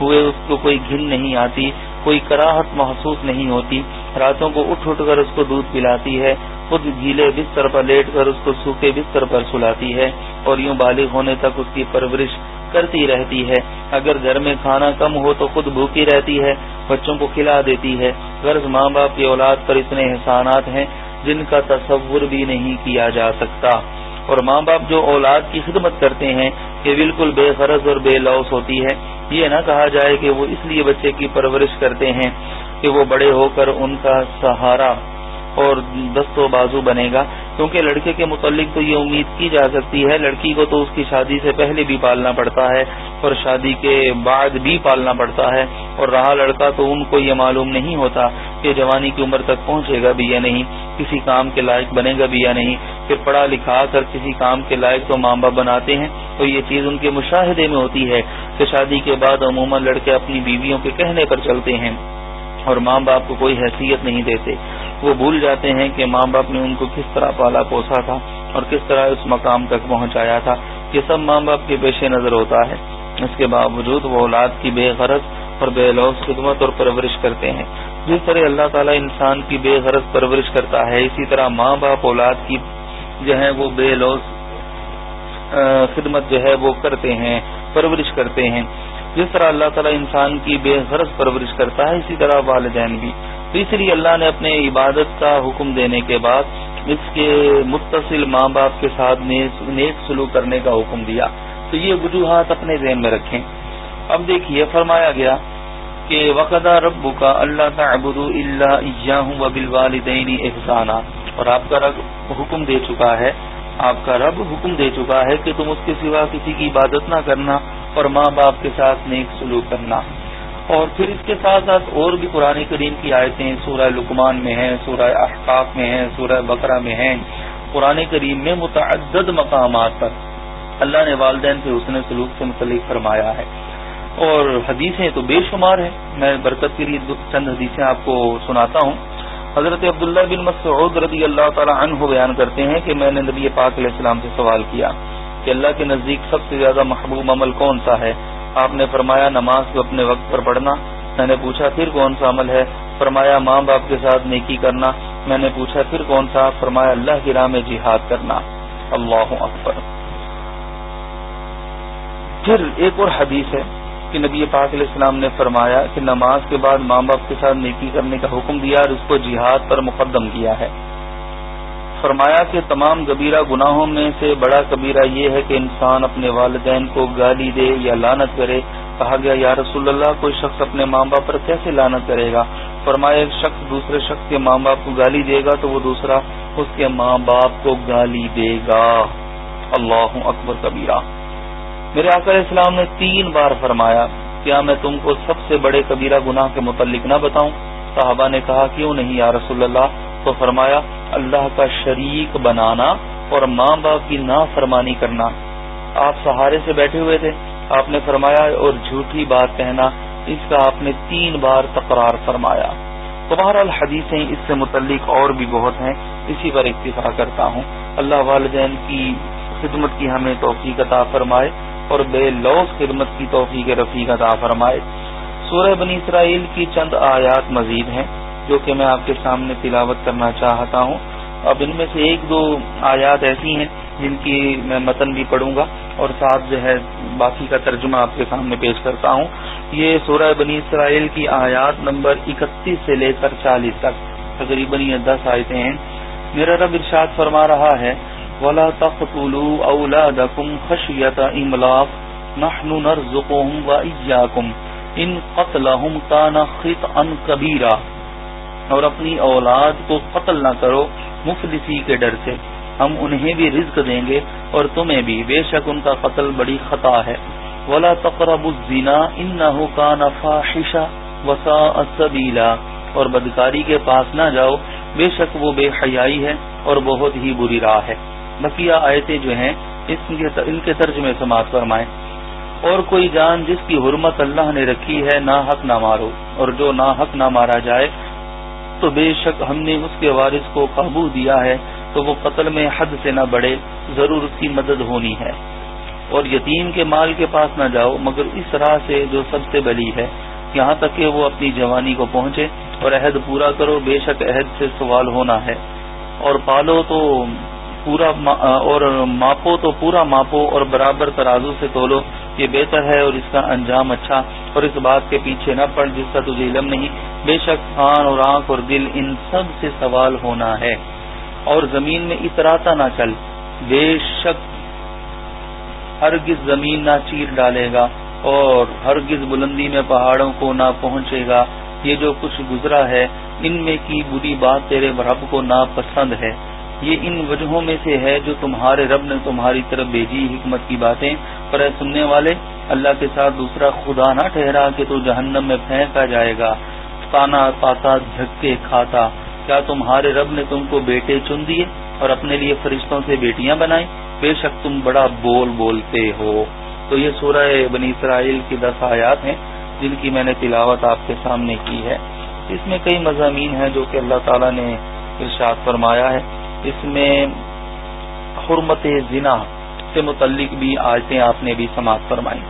ہوئے اس کو کوئی گھن نہیں آتی۔ کوئی کراہٹ محسوس نہیں ہوتی۔ راتوں کو اٹھ اٹھ کر اس کو دودھ پلاتی ہے، خود گیلے بستر پر لیٹ کر اس کو سوکھے بستر پر سلاتی ہے اور یوں بالغ ہونے تک اس کی پرورش کرتی رہتی ہے۔ اگر گھر میں کھانا کم ہو تو خود بھوکی رہتی ہے، بچوں کو کھلا دیتی ہے۔ غرض ماں باپ کی اولاد پر اتنے احسانات ہیں جن کا تصور بھی نہیں کیا جا سکتا۔ اور ماں باپ جو اولاد کی خدمت کرتے ہیں یہ بالکل بے غرض اور بے لوس ہوتی ہے، یہ نہ کہا جائے کہ وہ اس لیے بچے کی پرورش کرتے ہیں کہ وہ بڑے ہو کر ان کا سہارا اور دست و بازو بنے گا۔ کیونکہ لڑکے کے متعلق تو یہ امید کی جا سکتی ہے، لڑکی کو تو اس کی شادی سے پہلے بھی پالنا پڑتا ہے اور شادی کے بعد بھی پالنا پڑتا ہے۔ اور رہا لڑکا تو ان کو یہ معلوم نہیں ہوتا کہ جوانی کی عمر تک پہنچے گا بھی یا نہیں، کسی کام کے لائق بنے گا بھی یا نہیں۔ پھر پڑھا لکھا کر کسی کام کے لائق تو ماں باپ بناتے ہیں۔ تو یہ چیز ان کے مشاہدے میں ہوتی ہے کہ شادی کے بعد عموماً لڑکے اپنی بیویوں کے کہنے پر چلتے ہیں۔ اور ماں باپ کو کوئی حیثیت نہیں دیتے۔ وہ بھول جاتے ہیں کہ ماں باپ نے ان کو کس طرح پالا پوسا تھا اور کس طرح اس مقام تک پہنچایا تھا یہ سب ماں باپ کے پیش نظر ہوتا ہے۔ اس کے باوجود وہ اولاد کی بے غرض اور بے لوس خدمت اور پرورش کرتے ہیں۔ جس طرح اللہ تعالیٰ انسان کی بے غرض پرورش کرتا ہے، اسی طرح ماں باپ اولاد کی جو ہے وہ بے لوس خدمت جو ہے وہ کرتے ہیں، پرورش کرتے ہیں۔ جس طرح اللہ تعالیٰ انسان کی بے غرض پرورش کرتا ہے، اسی طرح والدین بھی۔ تیسری اللہ نے اپنے عبادت کا حکم دینے کے بعد اس کے متصل ماں باپ کے ساتھ نیک سلوک کرنے کا حکم دیا۔ تو یہ وجوہات اپنے ذہن میں رکھیں۔ اب دیکھیے، فرمایا گیا کہ وقدا رب کا اللہ کا ابود اللہ وبل والدین احسانہ اور آپ کا رب حکم دے چکا ہے، آپ کا رب حکم دے چکا ہے کہ تم اس کے سوا کسی کی عبادت نہ کرنا۔ اور ماں باپ کے ساتھ نیک سلوک کرنا۔ اور پھر اس کے ساتھ ساتھ اور بھی قرآن کریم کی آیتیں سورہ لکمان میں ہیں، سورہ احقاف میں ہیں، سورہ بقرہ میں ہیں۔ قرآن کریم میں متعدد مقامات پر اللہ نے والدین سے حسن سلوک سے متعلق فرمایا ہے۔ اور حدیثیں تو بے شمار ہیں۔ میں برکت کے لیے چند حدیثیں آپ کو سناتا ہوں۔ حضرت عبداللہ بن مسعود رضی اللہ تعالی عنہ بیان کرتے ہیں کہ میں نے نبی پاک علیہ السلام سے سوال کیا۔ کہ اللہ کے نزدیک سب سے زیادہ محبوب عمل کون سا ہے؟ آپ نے فرمایا نماز کو اپنے وقت پر پڑھنا۔ میں نے پوچھا، پھر کون سا عمل ہے؟ فرمایا ماں باپ کے ساتھ نیکی کرنا۔ میں نے پوچھا، پھر کون سا؟ فرمایا اللہ کی راہ میں جہاد کرنا۔ اللہ اکبر۔ پھر ایک اور حدیث ہے کہ نبی پاک علیہ السلام نے فرمایا کہ نماز کے بعد ماں باپ کے ساتھ نیکی کرنے کا حکم دیا اور اس کو جہاد پر مقدم کیا ہے۔ فرمایا کہ تمام کبیرہ گناہوں میں سے بڑا کبیرہ یہ ہے کہ انسان اپنے والدین کو گالی دے یا لانت کرے۔ کہا گیا، یا رسول اللہ، کوئی شخص اپنے ماں باپ پر کیسے لانت کرے گا؟ فرمایا، ایک شخص دوسرے شخص کے ماں باپ کو گالی دے گا تو وہ دوسرا اس کے ماں باپ کو گالی دے گا۔ اللہ اکبر کبیرہ۔ میرے آکر اسلام نے تین بار فرمایا، کیا میں تم کو سب سے بڑے کبیرہ گناہ کے متعلق نہ بتاؤں؟ صحابہ نے کہا، کیوں نہیں، یا رسول اللہ؟ تو فرمایا، اللہ کا شریک بنانا اور ماں باپ کی نا فرمانی کرنا۔ آپ سہارے سے بیٹھے ہوئے تھے۔ آپ نے فرمایا، اور جھوٹی بات کہنا۔ اس کا آپ نے تین بار تکرار فرمایا۔ تمہارا حدیثیں اس سے متعلق اور بھی بہت ہیں۔ اسی پر اکتفا کرتا ہوں۔ اللہ والدین کی خدمت کی ہمیں توفیق عطا فرمائے اور بے لوس خدمت کی توفیق رفیق عطا فرمائے۔ سورہ بنی اسرائیل کی چند آیات مزید ہیں۔ جو کہ میں آپ کے سامنے تلاوت کرنا چاہتا ہوں۔ اب ان میں سے ایک دو آیات ایسی ہیں جن کی میں متن بھی پڑھوں گا اور ساتھ جو ہے باقی کا ترجمہ آپ کے سامنے پیش کرتا ہوں۔ یہ سورہ بنی اسرائیل کی آیات نمبر اکتیس سے لے کر چالیس تک تقریباً یہ دس آیتیں ہیں۔ میرا رب ارشاد فرما رہا ہے، ولا اولادكم خشية املاق نحن نرزقهم واياكم ان قتلهم كان خطئا كبيرا۔ اور اپنی اولاد کو قتل نہ کرو مفلسی کے ڈر سے۔ ہم انہیں بھی رزق دیں گے اور تمہیں بھی۔ بے شک ان کا قتل بڑی خطا ہے۔ ولا تقرب الزنا انه كان فاحشا وساء سبيلا اور بدکاری کے پاس نہ جاؤ۔ بے شک وہ بے حیائی ہے اور بہت ہی بری راہ ہے۔ بقیہ آیتیں جو ہیں ان کے ترجمے سماعت فرمائیں۔ اور کوئی جان جس کی حرمت اللہ نے رکھی ہے نہ حق نہ مارو۔ اور جو نہ حق نہ مارا جائے تو بے شک ہم نے اس کے وارث کو قابو دیا ہے تو وہ قتل میں حد سے نہ بڑھے، ضرور اس کی مدد ہونی ہے۔ اور یتیم کے مال کے پاس نہ جاؤ، مگر اس راہ سے جو سب سے بلی ہے، یہاں تک کہ وہ اپنی جوانی کو پہنچے اور عہد پورا کرو، بے شک عہد سے سوال ہونا ہے۔ اور پالو تو پورا اور ماپو تو پورا ماپو اور برابر ترازو سے تولو یہ بہتر ہے اور اس کا انجام اچھا اور اس بات کے پیچھے نہ پڑ جس کا تجھے علم نہیں۔ بے شک خان اور آنکھ اور دل ان سب سے سوال ہونا ہے۔ اور زمین میں اتراتا نہ چل۔ بے شک ہرگز زمین نہ چیر ڈالے گا اور ہرگز بلندی میں پہاڑوں کو نہ پہنچے گا۔ یہ جو کچھ گزرا ہے، ان میں کی بری بات تیرے رب کو ناپسند ہے۔ یہ ان وجہوں میں سے ہے جو تمہارے رب نے تمہاری طرف بھیجی حکمت کی باتیں۔ پر اے سننے والے، اللہ کے ساتھ دوسرا خدا نہ ٹھہرا کہ تو جہنم میں پھینکا جائے گا تانا پاتا جھکے کھاتا۔ کیا تمہارے رب نے تم کو بیٹے چن دیے اور اپنے لیے فرشتوں سے بیٹیاں بنائی؟ بے شک تم بڑا بول بولتے ہو۔ تو یہ سورہ بنی اسرائیل کی دس آیات ہیں، جن کی میں نے تلاوت آپ کے سامنے کی ہے۔ اس میں کئی مضامین ہیں جو کہ اللہ تعالیٰ نے ارشاد فرمایا ہے۔ اس میں حرمت زنا سے متعلق بھی آیتیں آپ نے بھی سماعت فرمائی۔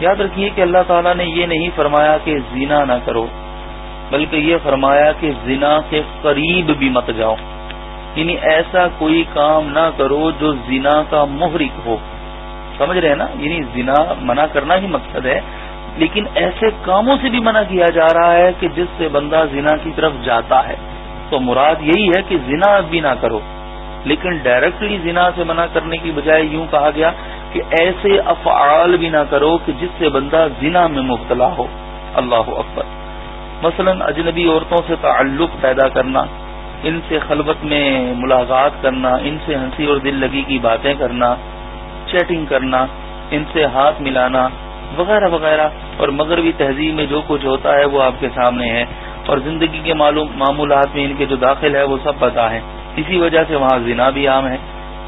یاد رکھیے کہ اللہ تعالیٰ نے یہ نہیں فرمایا کہ زنا نہ کرو، بلکہ یہ فرمایا کہ زنا کے قریب بھی مت جاؤ۔ یعنی ایسا کوئی کام نہ کرو جو زنا کا محرک ہو۔ سمجھ رہے ہیں نا؟ یعنی زنا منع کرنا ہی مقصد ہے، لیکن ایسے کاموں سے بھی منع کیا جا رہا ہے کہ جس سے بندہ زنا کی طرف جاتا ہے۔ تو مراد یہی ہے کہ زنا بھی نہ کرو۔ لیکن ڈائریکٹلی زنا سے منع کرنے کی بجائے یوں کہا گیا کہ ایسے افعال بھی نہ کرو کہ جس سے بندہ زنا میں مبتلا ہو۔ اللہ اکبر۔ مثلا اجنبی عورتوں سے تعلق پیدا کرنا، ان سے خلوت میں ملاقات کرنا، ان سے ہنسی اور دل لگی کی باتیں کرنا، چیٹنگ کرنا، ان سے ہاتھ ملانا، وغیرہ وغیرہ۔ اور مغربی تہذیب میں جو کچھ ہوتا ہے وہ آپ کے سامنے ہے۔ اور زندگی کے معمولات میں ان کے جو داخل ہے وہ سب پتا ہے اسی وجہ سے وہاں زنا بھی عام ہے۔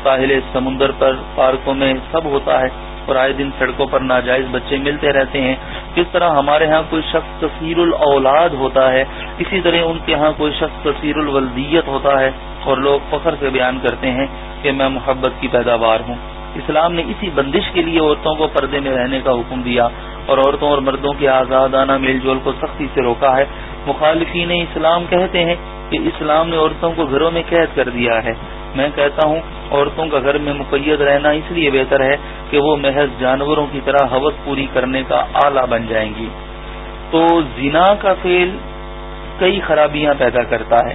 ساحل سمندر پر، پارکوں میں سب ہوتا ہے اور آئے دن سڑکوں پر ناجائز بچے ملتے رہتے ہیں۔ کس طرح ہمارے ہاں کوئی شخص تصویر الاولاد ہوتا ہے، اسی طرح ان کے ہاں کوئی شخص تصویر الولدیت ہوتا ہے۔ اور لوگ فخر سے بیان کرتے ہیں کہ میں محبت کی پیداوار ہوں۔ اسلام نے اسی بندش کے لیے عورتوں کو پردے میں رہنے کا حکم دیا۔ اور عورتوں اور مردوں کے آزادانہ میل جول کو سختی سے روکا ہے۔ مخالفین اسلام کہتے ہیں کہ اسلام نے عورتوں کو گھروں میں قید کر دیا ہے۔ میں کہتا ہوں، عورتوں کا گھر میں مقید رہنا اس لیے بہتر ہے کہ وہ محض جانوروں کی طرح حوث پوری کرنے کا آلہ بن جائیں گی۔ تو زنا کا فیل کئی خرابیاں پیدا کرتا ہے۔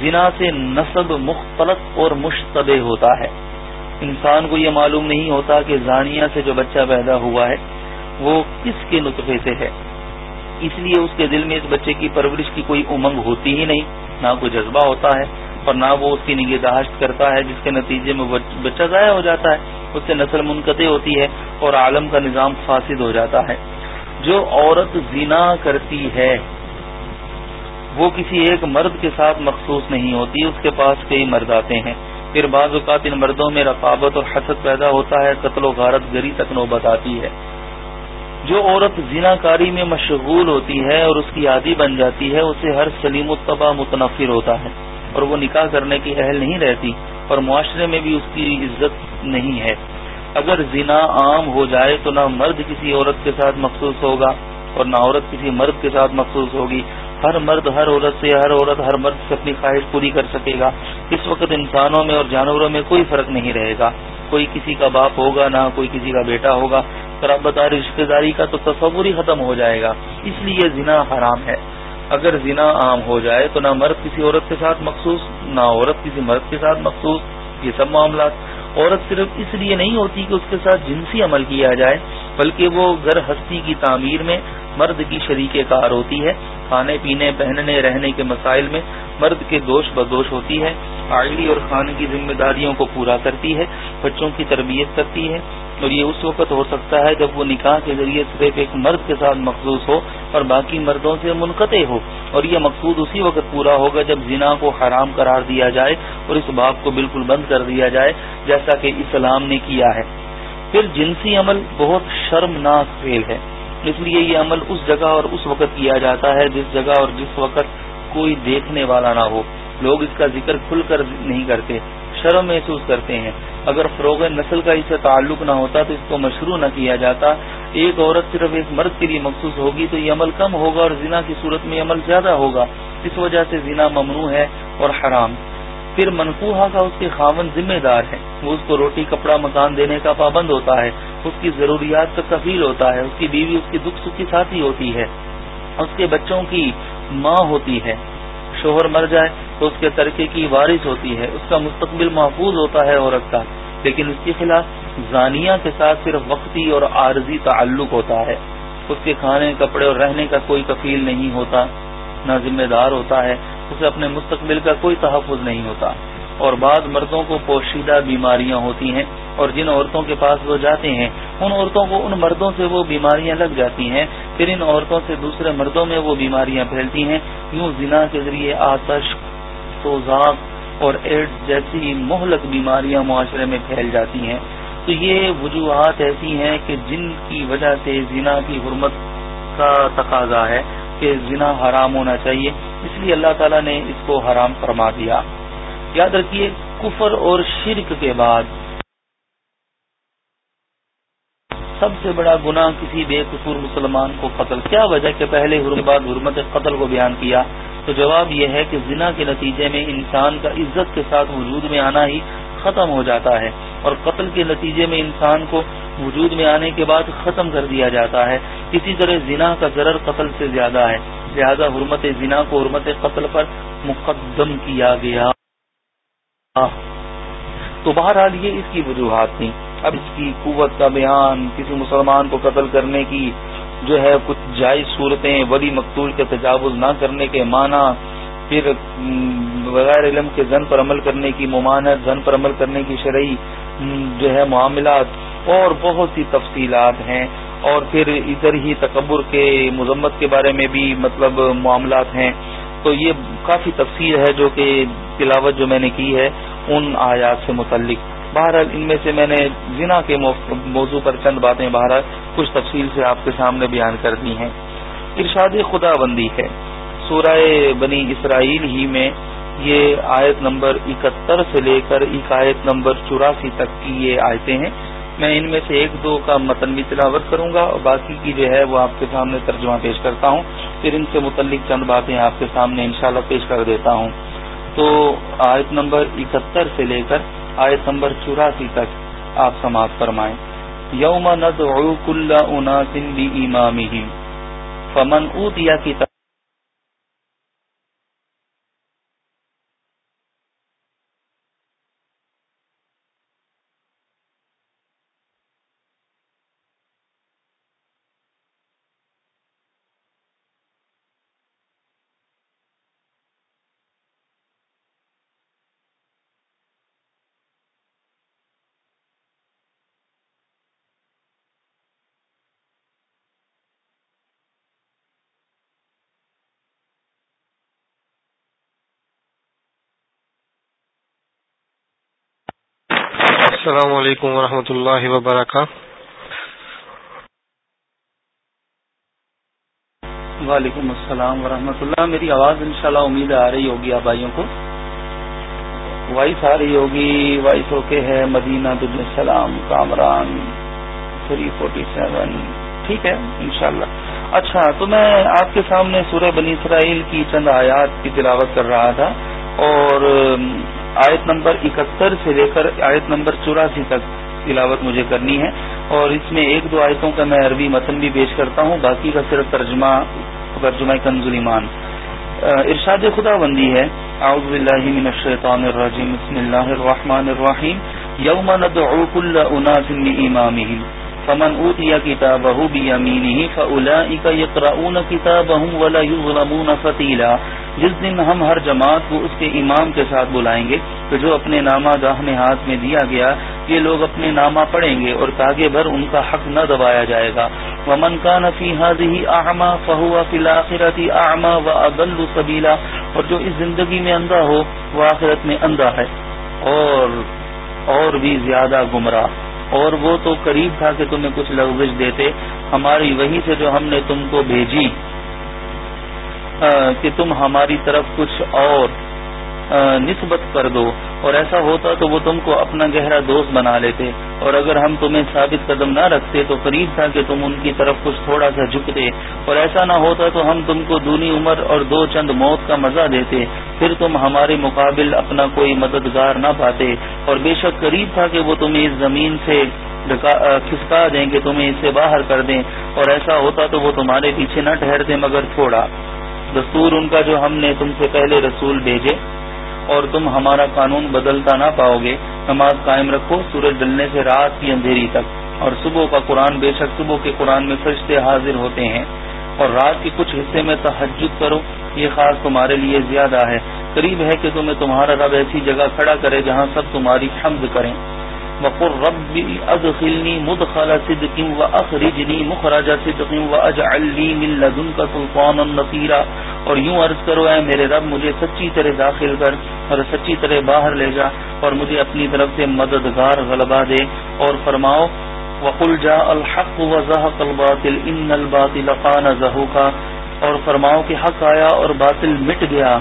زنا سے نصب مختلف اور مشتبہ ہوتا ہے۔ انسان کو یہ معلوم نہیں ہوتا کہ زانیہ سے جو بچہ پیدا ہوا ہے وہ کس کے نطفے سے ہے؟ اس لیے اس کے دل میں اس بچے کی پرورش کی کوئی امنگ ہوتی ہی نہیں، نہ کوئی جذبہ ہوتا ہے اور نہ وہ اس کی نگہداشت کرتا ہے جس کے نتیجے میں بچہ ضائع ہو جاتا ہے، اس سے نسل منقطع ہوتی ہے اور عالم کا نظام فاسد ہو جاتا ہے۔ جو عورت زنا کرتی ہے، وہ کسی ایک مرد کے ساتھ مخصوص نہیں ہوتی، اس کے پاس کئی مرد آتے ہیں۔ پھر بعض اوقات ان مردوں میں رقابت اور حسد پیدا ہوتا ہے، قتل و غارت گری تک نوبت آتی ہے۔ جو عورت زنا کاری میں مشغول ہوتی ہے اور اس کی عادی بن جاتی ہے، اسے ہر سلیم الطبع متنفر ہوتا ہے اور وہ نکاح کرنے کی اہل نہیں رہتی اور معاشرے میں بھی اس کی عزت نہیں ہے۔ اگر زنا عام ہو جائے تو نہ مرد کسی عورت کے ساتھ مخصوص ہوگا اور نہ عورت کسی مرد کے ساتھ مخصوص ہوگی۔ ہر مرد، ہر عورت سے، ہر عورت، ہر مرد سے اپنی خواہش پوری کر سکے گا۔ اس وقت انسانوں میں اور جانوروں میں کوئی فرق نہیں رہے گا۔ کوئی کسی کا باپ ہوگا نہ کوئی کسی کا بیٹا ہوگا۔ قرابت رشتے داری کا تو تصور ہی ختم ہو جائے گا۔ اس لیے زنا حرام ہے۔ اگر زنا عام ہو جائے تو نہ مرد کسی عورت کے ساتھ مخصوص، نہ عورت کسی مرد کے ساتھ مخصوص۔ یہ سب معاملات عورت صرف اس لیے نہیں ہوتی کہ اس کے ساتھ جنسی عمل کیا جائے، بلکہ وہ گھر ہستی کی تعمیر میں مرد کی شریک کار ہوتی ہے۔ کھانے پینے، پہننے، رہنے کے مسائل میں مرد کے دوش بدوش ہوتی ہے۔ آئلی اور خانے کی ذمہ داریوں کو پورا کرتی ہے، بچوں کی تربیت کرتی ہے۔ اور یہ اس وقت ہو سکتا ہے جب وہ نکاح کے ذریعے صرف ایک مرد کے ساتھ مخصوص ہو اور باقی مردوں سے منقطع ہو۔ اور یہ مقصود اسی وقت پورا ہوگا جب زنا کو حرام قرار دیا جائے اور اس باپ کو بالکل بند کر دیا جائے، جیسا کہ اسلام نے کیا ہے۔ پھر جنسی عمل بہت شرمناک فیل ہے۔ اس لیے یہ عمل اس جگہ اور اس وقت کیا جاتا ہے جس جگہ اور جس وقت کوئی دیکھنے والا نہ ہو۔ لوگ اس کا ذکر کھل کر نہیں کرتے، شرم محسوس کرتے ہیں۔ اگر فروغ نسل کا اس سے تعلق نہ ہوتا تو اس کو مشروع نہ کیا جاتا۔ ایک عورت صرف ایک مرد کے لیے مخصوص ہوگی تو یہ عمل کم ہوگا اور زنا کی صورت میں عمل زیادہ ہوگا۔ اس وجہ سے زنا ممنوع ہے اور حرام۔ پھر منقوہ کا اس کے خاون ذمہ دار ہے۔ وہ اس کو روٹی، کپڑا، مکان دینے کا پابند ہوتا ہے۔ اس کی ضروریات کا کفیل ہوتا ہے۔ اس کی بیوی اس کی دکھ سکھ کی ساتھی ہوتی ہے۔ اس کے بچوں کی ماں ہوتی ہے۔ شوہر مر جائے تو اس کے ترکے کی وارث ہوتی ہے۔ اس کا مستقبل محفوظ ہوتا ہے عورت کا۔ لیکن اس کے خلاف زانیہ کے ساتھ صرف وقتی اور عارضی تعلق ہوتا ہے۔ اس کے کھانے، کپڑے اور رہنے کا کوئی کفیل نہیں ہوتا۔ نہ ذمہ دار ہوتا ہے۔ اسے اپنے مستقبل کا کوئی تحفظ نہیں ہوتا۔ اور بعض مردوں کو پوشیدہ بیماریاں ہوتی ہیں، اور جن عورتوں کے پاس وہ جاتے ہیں، ان عورتوں کو ان مردوں سے وہ بیماریاں لگ جاتی ہیں، پھر ان عورتوں سے دوسرے مردوں میں وہ بیماریاں پھیلتی ہیں۔ یوں زنا کے ذریعے آتش سوزاق اور ایڈز جیسی مہلک بیماریاں معاشرے میں پھیل جاتی ہیں۔ تو یہ وجوہات ایسی ہیں کہ جن کی وجہ سے زنا کی حرمت کا تقاضا ہے۔ کہ زنا حرام ہونا چاہیے۔ اس لیے اللہ تعالیٰ نے اس کو حرام فرما دیا۔ یاد رکھیے، کفر اور شرک کے بعد سب سے بڑا گناہ کسی بے قصور مسلمان کو قتل۔ کیا وجہ کہ پہلے بعد حرمت قتل کو بیان کیا؟ تو جواب یہ ہے کہ زنا کے نتیجے میں انسان کا عزت کے ساتھ وجود میں آنا ہی ختم ہو جاتا ہے۔ اور قتل کے نتیجے میں انسان کو وجود میں آنے کے بعد ختم کر دیا جاتا ہے۔ اسی طرح زنا کا ضرر قتل سے زیادہ ہے۔ لہذا حرمت زنا کو حرمت قتل پر مقدم کیا گیا۔ تو بہرحال یہ اس کی وجوہات تھیں۔ اب اس کی قوت کا بیان کسی مسلمان کو قتل کرنے کی جو ہے کچھ جائز صورتیں، ولی مقتول کے تجاوز نہ کرنے کے معنی، پھر بغیر علم کے زن پر عمل کرنے کی ممانت زن پر عمل کرنے کی شرعی جو ہے معاملات اور بہت سی تفصیلات ہیں اور پھر ادھر ہی تکبر کے مذمت کے بارے میں بھی مطلب معاملات ہیں۔ تو یہ کافی تفصیل ہے جو کہ تلاوت جو میں نے کی ہے ان آیات سے متعلق۔ بہرحال ان میں سے میں نے زنا کے موضوع پر چند باتیں بہرحال کچھ تفصیل سے آپ کے سامنے بیان کر دی ہیں۔ ارشاد خدا بندی ہے۔ سورہ بنی اسرائیل ہی میں یہ آیت نمبر اکہتر سے لے کر آیت نمبر چوراسی تک کی یہ آیتیں ہیں۔ میں ان میں سے ایک دو کا متن بھی تلاوت کروں گا اور باقی کی جو ہے وہ آپ کے سامنے ترجمہ پیش کرتا ہوں۔ پھر ان سے متعلق چند باتیں آپ کے سامنے انشاءاللہ پیش کر دیتا ہوں۔ تو آیت نمبر اکہتر سے لے کر آیت نمبر چوراسی تک آپ سماعت فرمائیں۔ یوم ندعو کل اناس بی امامہم فمن اوتیا کتاب السلام علیکم ورحمۃ اللہ وبرکاتہ۔ وعلیکم السلام ورحمۃ اللہ۔ میری آواز انشاءاللہ امید آ رہی ہوگی آپ بھائیوں کو۔ وائس آ رہی ہوگی، وائس اوکے ہے۔ مدینہ السلام کامران تھری فورٹی سیون۔ ٹھیک ہے، انشاءاللہ۔ اچھا تو میں آپ کے سامنے سورہ بنی اسرائیل کی چند آیات کی تلاوت کر رہا تھا اور آیت نمبر اکہتر سے لے کر آیت نمبر چوراسی تک تلاوت مجھے کرنی ہے اور اس میں ایک دو آیتوں کا میں عربی متن بھی پیش کرتا ہوں، باقی کا صرف ترجمہ ترجمہ کنزل ایمان ارشاد خدا بندی ہے، اعوذ باللہ من الشیطان الرجیم، بسم اللہ الرحمن الرحیم، یوم ندعو کل اناس بامامہم فمن اوتیا کتابہ بیمینہ فاولئک یقرؤون کتابہم ولا یظلمون فتیلا۔ جس دن ہم ہر جماعت کو اس کے امام کے ساتھ بلائیں گے تو جو اپنے نامہ داہنے ہاتھ میں دیا گیا، یہ لوگ اپنے نامہ پڑھیں گے اور تاگے بھر ان کا حق نہ دبایا جائے گا۔ ومن کا نفی حاضی احما فہو فلاخرتی احما و ابل سبیلا۔ اور جو اس زندگی میں اندھا ہو، وہ آخرت میں اندھا ہے اور اور بھی زیادہ گمراہ۔ اور وہ تو قریب تھا کہ تمہیں کچھ لغزش دیتے۔ ہماری وہی سے جو ہم نے تم کو بھیجی کہ تم ہماری طرف کچھ اور نسبت کر دو۔ اور ایسا ہوتا تو وہ تم کو اپنا گہرا دوست بنا لیتے۔ اور اگر ہم تمہیں ثابت قدم نہ رکھتے تو قریب تھا کہ تم ان کی طرف کچھ تھوڑا سا جھکتے۔ اور ایسا نہ ہوتا تو ہم تم کو دونی عمر اور دو چند موت کا مزہ دیتے۔ پھر تم ہمارے مقابل اپنا کوئی مددگار نہ پاتے۔ اور بے شک قریب تھا کہ وہ تمہیں اس زمین سے کھسکا دیں گے، تمہیں اس سے باہر کر دیں۔ اور ایسا ہوتا تو وہ تمہارے پیچھے نہ ٹھہرتے مگر تھوڑا۔ دستور ان کا جو ہم نے تم سے پہلے رسول بھیجے۔ اور تم ہمارا قانون بدلتا نہ پاؤ گے نماز قائم رکھو، سورج ڈلنے سے رات کی اندھیری تک۔ اور صبح کا قرآن بے شک صبح کے قرآن میں فرشتے حاضر ہوتے ہیں۔ اور رات کے کچھ حصے میں تحجد کرو، یہ خاص تمہارے لیے زیادہ ہے۔ قریب ہے کہ تمہیں تمہارا رب ایسی جگہ کھڑا کرے جہاں سب تمہاری حمد کریں۔ وقر ربی ادخلنی مدخل صدق و اخرجنی مخرج صدق و اجعل من لدنک سلطانا نصیرا اور یوں عرض کرو، اے میرے رب، مجھے سچی طرح داخل کر اور سچی طرح باہر لے جا اور مجھے اپنی طرف سے مددگار غلبہ دے اور فرماؤ، وقل جاء الحق وزهق الباطل ان الباطل كان زهوقا اور فرماؤ کہ حق آیا اور باطل مٹ گیا۔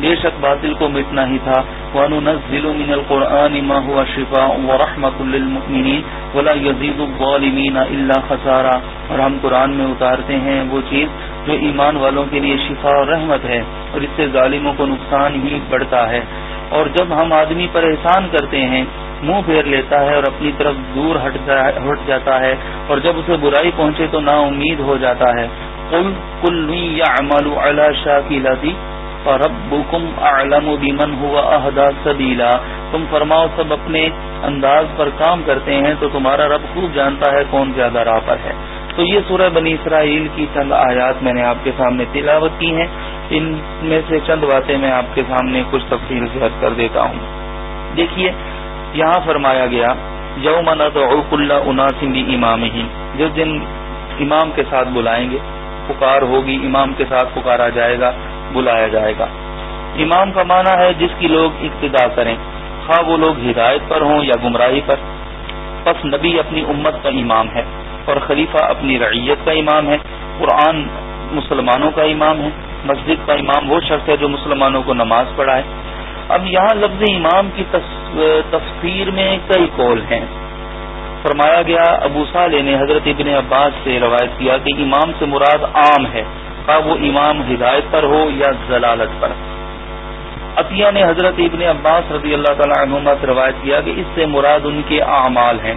بے شک باطل کو مٹنا ہی تھا۔ وَنُنَزِّلُ مِنَ الْقُرْآنِ مَا هُوَ شِفَاءٌ وَرَحْمَةٌ لِّلْمُؤْمِنِينَ وَلَا يَزِيدُ الظَّالِمِينَ إِلَّا خَسَارًا۔ اور ہم قرآن میں اتارتے ہیں وہ چیز جو ایمان والوں کے لیے شفا اور رحمت ہے اور اس سے ظالموں کو نقصان ہی بڑھتا ہے۔ اور جب ہم آدمی پر احسان کرتے ہیں، منہ پھیر لیتا ہے اور اپنی طرف دور ہٹ جاتا ہے، اور جب اسے برائی پہنچے تو نا امید ہو جاتا ہے۔ کل کل یا امال شاہ کی لاتی ربکم اعلم بمن ہوا اہدا سبیلا تم فرماؤ، سب اپنے انداز پر کام کرتے ہیں تو تمہارا رب خوب جانتا ہے کون زیادہ راہ پر ہے۔ تو یہ سورہ بنی اسرائیل کی چند آیات میں نے آپ کے سامنے تلاوت کی ہیں۔ ان میں سے چند باتیں میں آپ کے سامنے کچھ تفصیل سے حد کر دیتا ہوں۔ دیکھیے، یہاں فرمایا گیا، یوم ندعو اللہ اناسم امام ہی جس دن امام کے ساتھ بلائیں گے، پکار ہوگی، امام کے ساتھ پکارا جائے گا۔ بلایا جائے گا۔ امام کا معنی ہے جس کی لوگ ابتدا کریں، خواہ وہ لوگ ہدایت پر ہوں یا گمراہی پر۔ پس نبی اپنی امت کا امام ہے اور خلیفہ اپنی رعیت کا امام ہے۔ قرآن مسلمانوں کا امام ہے۔ مسجد کا امام وہ شخص ہے جو مسلمانوں کو نماز پڑھائے۔ اب یہاں لفظ امام کی تفسیر میں کئی قول ہیں۔ فرمایا گیا، ابو صالح نے حضرت ابن عباس سے روایت کیا کہ امام سے مراد عام ہے۔ وہ امام ہدایت پر ہو یا ضلالت پر عطیہ نے حضرت ابن عباس رضی اللہ تعالیٰ عنہما سے روایت کیا کہ اس سے مراد ان کے اعمال ہیں۔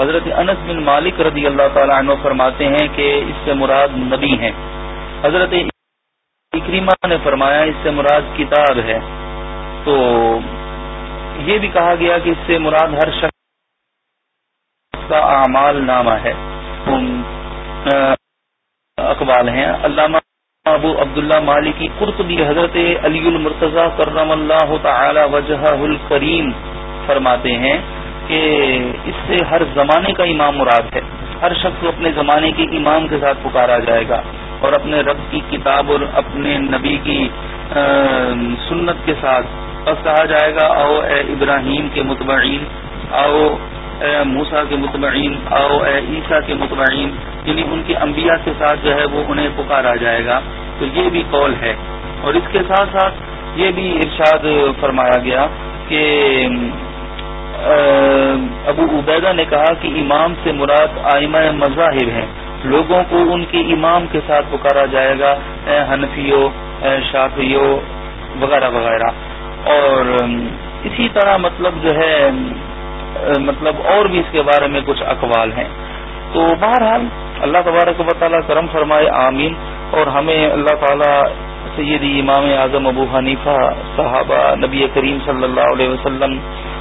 حضرت انس بن مالک رضی اللہ تعالیٰ عنہ فرماتے ہیں کہ اس سے مراد نبی ہیں۔ حضرت اکریما نے فرمایا اس سے مراد کتاب ہے۔ تو یہ بھی کہا گیا کہ اس سے مراد ہر شخص کا اعمال نامہ ہے۔ اقبال ہیں۔ علامہ ابو عبداللہ مالکی، قرطبی حضرت علی المرتضی کرم اللہ تعالی وجہ الکریم فرماتے ہیں کہ اس سے ہر زمانے کا امام مراد ہے۔ ہر شخص کو اپنے زمانے کے امام کے ساتھ پکارا جائے گا اور اپنے رب کی کتاب اور اپنے نبی کی سنت کے ساتھ۔ بس کہا جائے گا او اے ابراہیم کے متبعین، آؤ اے موسا کے مطمئن آؤ اے عیسیٰ کے مطمئن یعنی ان کے انبیاء کے ساتھ جو ہے وہ انہیں پکارا جائے گا۔ تو یہ بھی قول ہے۔ اور اس کے ساتھ ساتھ یہ بھی ارشاد فرمایا گیا کہ ابو عبیدہ نے کہا کہ امام سے مراد آئمہ مذاہب ہیں۔ لوگوں کو ان کے امام کے ساتھ پکارا جائے گا حنفیو شافیو وغیرہ وغیرہ۔ اور، اسی طرح مطلب جو ہے مطلب اور بھی اس کے بارے میں کچھ اقوال ہیں۔ تو بہرحال اللہ تبارک و تعالیٰ کرم فرمائے، آمین۔ اور ہمیں اللہ تعالیٰ سیدی امام اعظم ابو حنیفہ، صحابہ نبی کریم صلی اللہ علیہ وسلم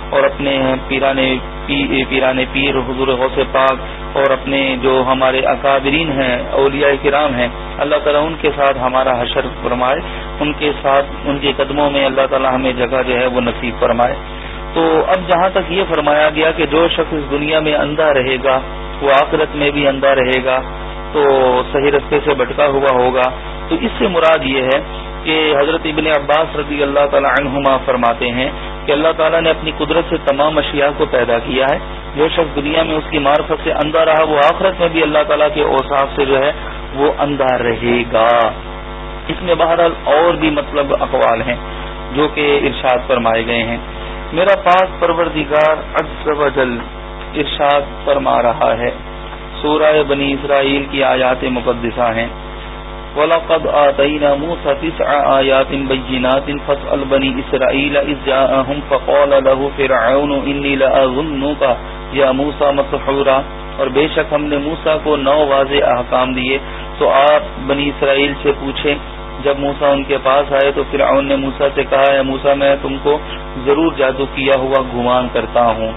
اور اپنے پیران پیران پیر حضور غوث پاک اور اپنے جو ہمارے اکابرین ہیں، اولیاء کرام ہیں، اللہ تعالیٰ ان کے ساتھ ہمارا حشر فرمائے۔ ان کے ساتھ، ان کے قدموں میں اللہ تعالیٰ ہمیں جگہ جو ہے وہ نصیب فرمائے۔ تو اب جہاں تک یہ فرمایا گیا کہ جو شخص اس دنیا میں اندھا رہے گا، وہ آخرت میں بھی اندھا رہے گا، تو صحیح رستے سے بٹکا ہوا ہوگا۔ تو اس سے مراد یہ ہے کہ حضرت ابن عباس رضی اللہ تعالی عنہما فرماتے ہیں کہ اللہ تعالیٰ نے اپنی قدرت سے تمام اشیاء کو پیدا کیا ہے۔ جو شخص دنیا میں اس کی معرفت سے اندھا رہا، وہ آخرت میں بھی اللہ تعالیٰ کے اوساف سے جو ہے، وہ اندھا رہے گا۔ اس میں بہرحال اور بھی مطلب اقوال ہیں جو کہ ارشاد فرمائے گئے ہیں۔ میرا پاک پروردگار عز و جل ارشاد فرما رہا ہے۔ سورہ بنی اسرائیل کی آیات مقدسہ ہیں۔ وَلَقَدْ آتَيْنَا مُوسَى تِسْعَ آيَاتٍ بَيِّنَاتٍ فَاسْأَلْ بَنِي إِسْرَائِيلَ إِذْ جَاءَهُمْ فَقَالَ لَهُ فِرْعَوْنُ إِنِّي لَأَظُنُّكَ يَا مُوسَى مَسْحُورًا۔ اور بے شک ہم نے موسیٰ کو نو واضح احکام دیے۔ تو آپ بنی اسرائیل سے پوچھیں جب موسا ان کے پاس آئے تو فرعون نے موسا سے کہا ہے موسا میں تم کو ضرور جادو کیا ہوا گمان کرتا ہوں.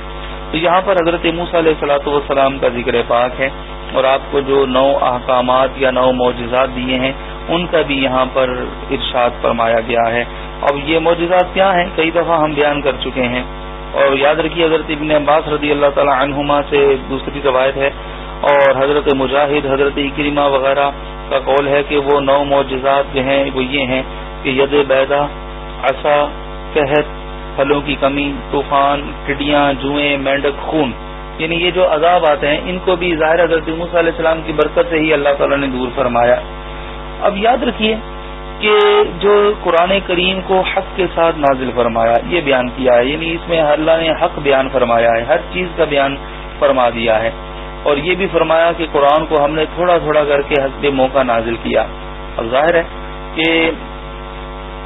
تو یہاں پر حضرت موسا علیہ صلاح والسلام کا ذکر پاک ہے اور آپ کو جو نو احکامات یا نو معجزات دیے ہیں، ان کا بھی یہاں پر ارشاد فرمایا گیا ہے۔ اب یہ معجزات کیا ہیں؟ کئی دفعہ ہم بیان کر چکے ہیں۔ اور یاد رکھیے حضرت ابن عباس رضی اللہ تعالی عنہما سے دوسری روایت ہے۔ اور حضرت مجاہد، حضرت اکریمہ وغیرہ کا قول ہے کہ وہ نو معجزات جو ہیں، وہ یہ ہیں کہ ید بیدا عصا، قحط، پھلوں کی کمی، طوفان، ٹڈیاں، جوئیں، مینڈک، خون یعنی یہ جو عذاب آتے ہیں، ان کو بھی ظاہر حضرت موسیٰ علیہ السلام کی برکت سے ہی اللہ تعالیٰ نے دور فرمایا۔ اب یاد رکھیے کہ جو قرآن کریم کو حق کے ساتھ نازل فرمایا، یہ بیان کیا ہے یعنی اس میں اللہ نے حق بیان فرمایا ہے، ہر چیز کا بیان فرما دیا ہے۔ اور یہ بھی فرمایا کہ قرآن کو ہم نے تھوڑا تھوڑا کر کے حسب موقع نازل کیا۔ اب ظاہر ہے کہ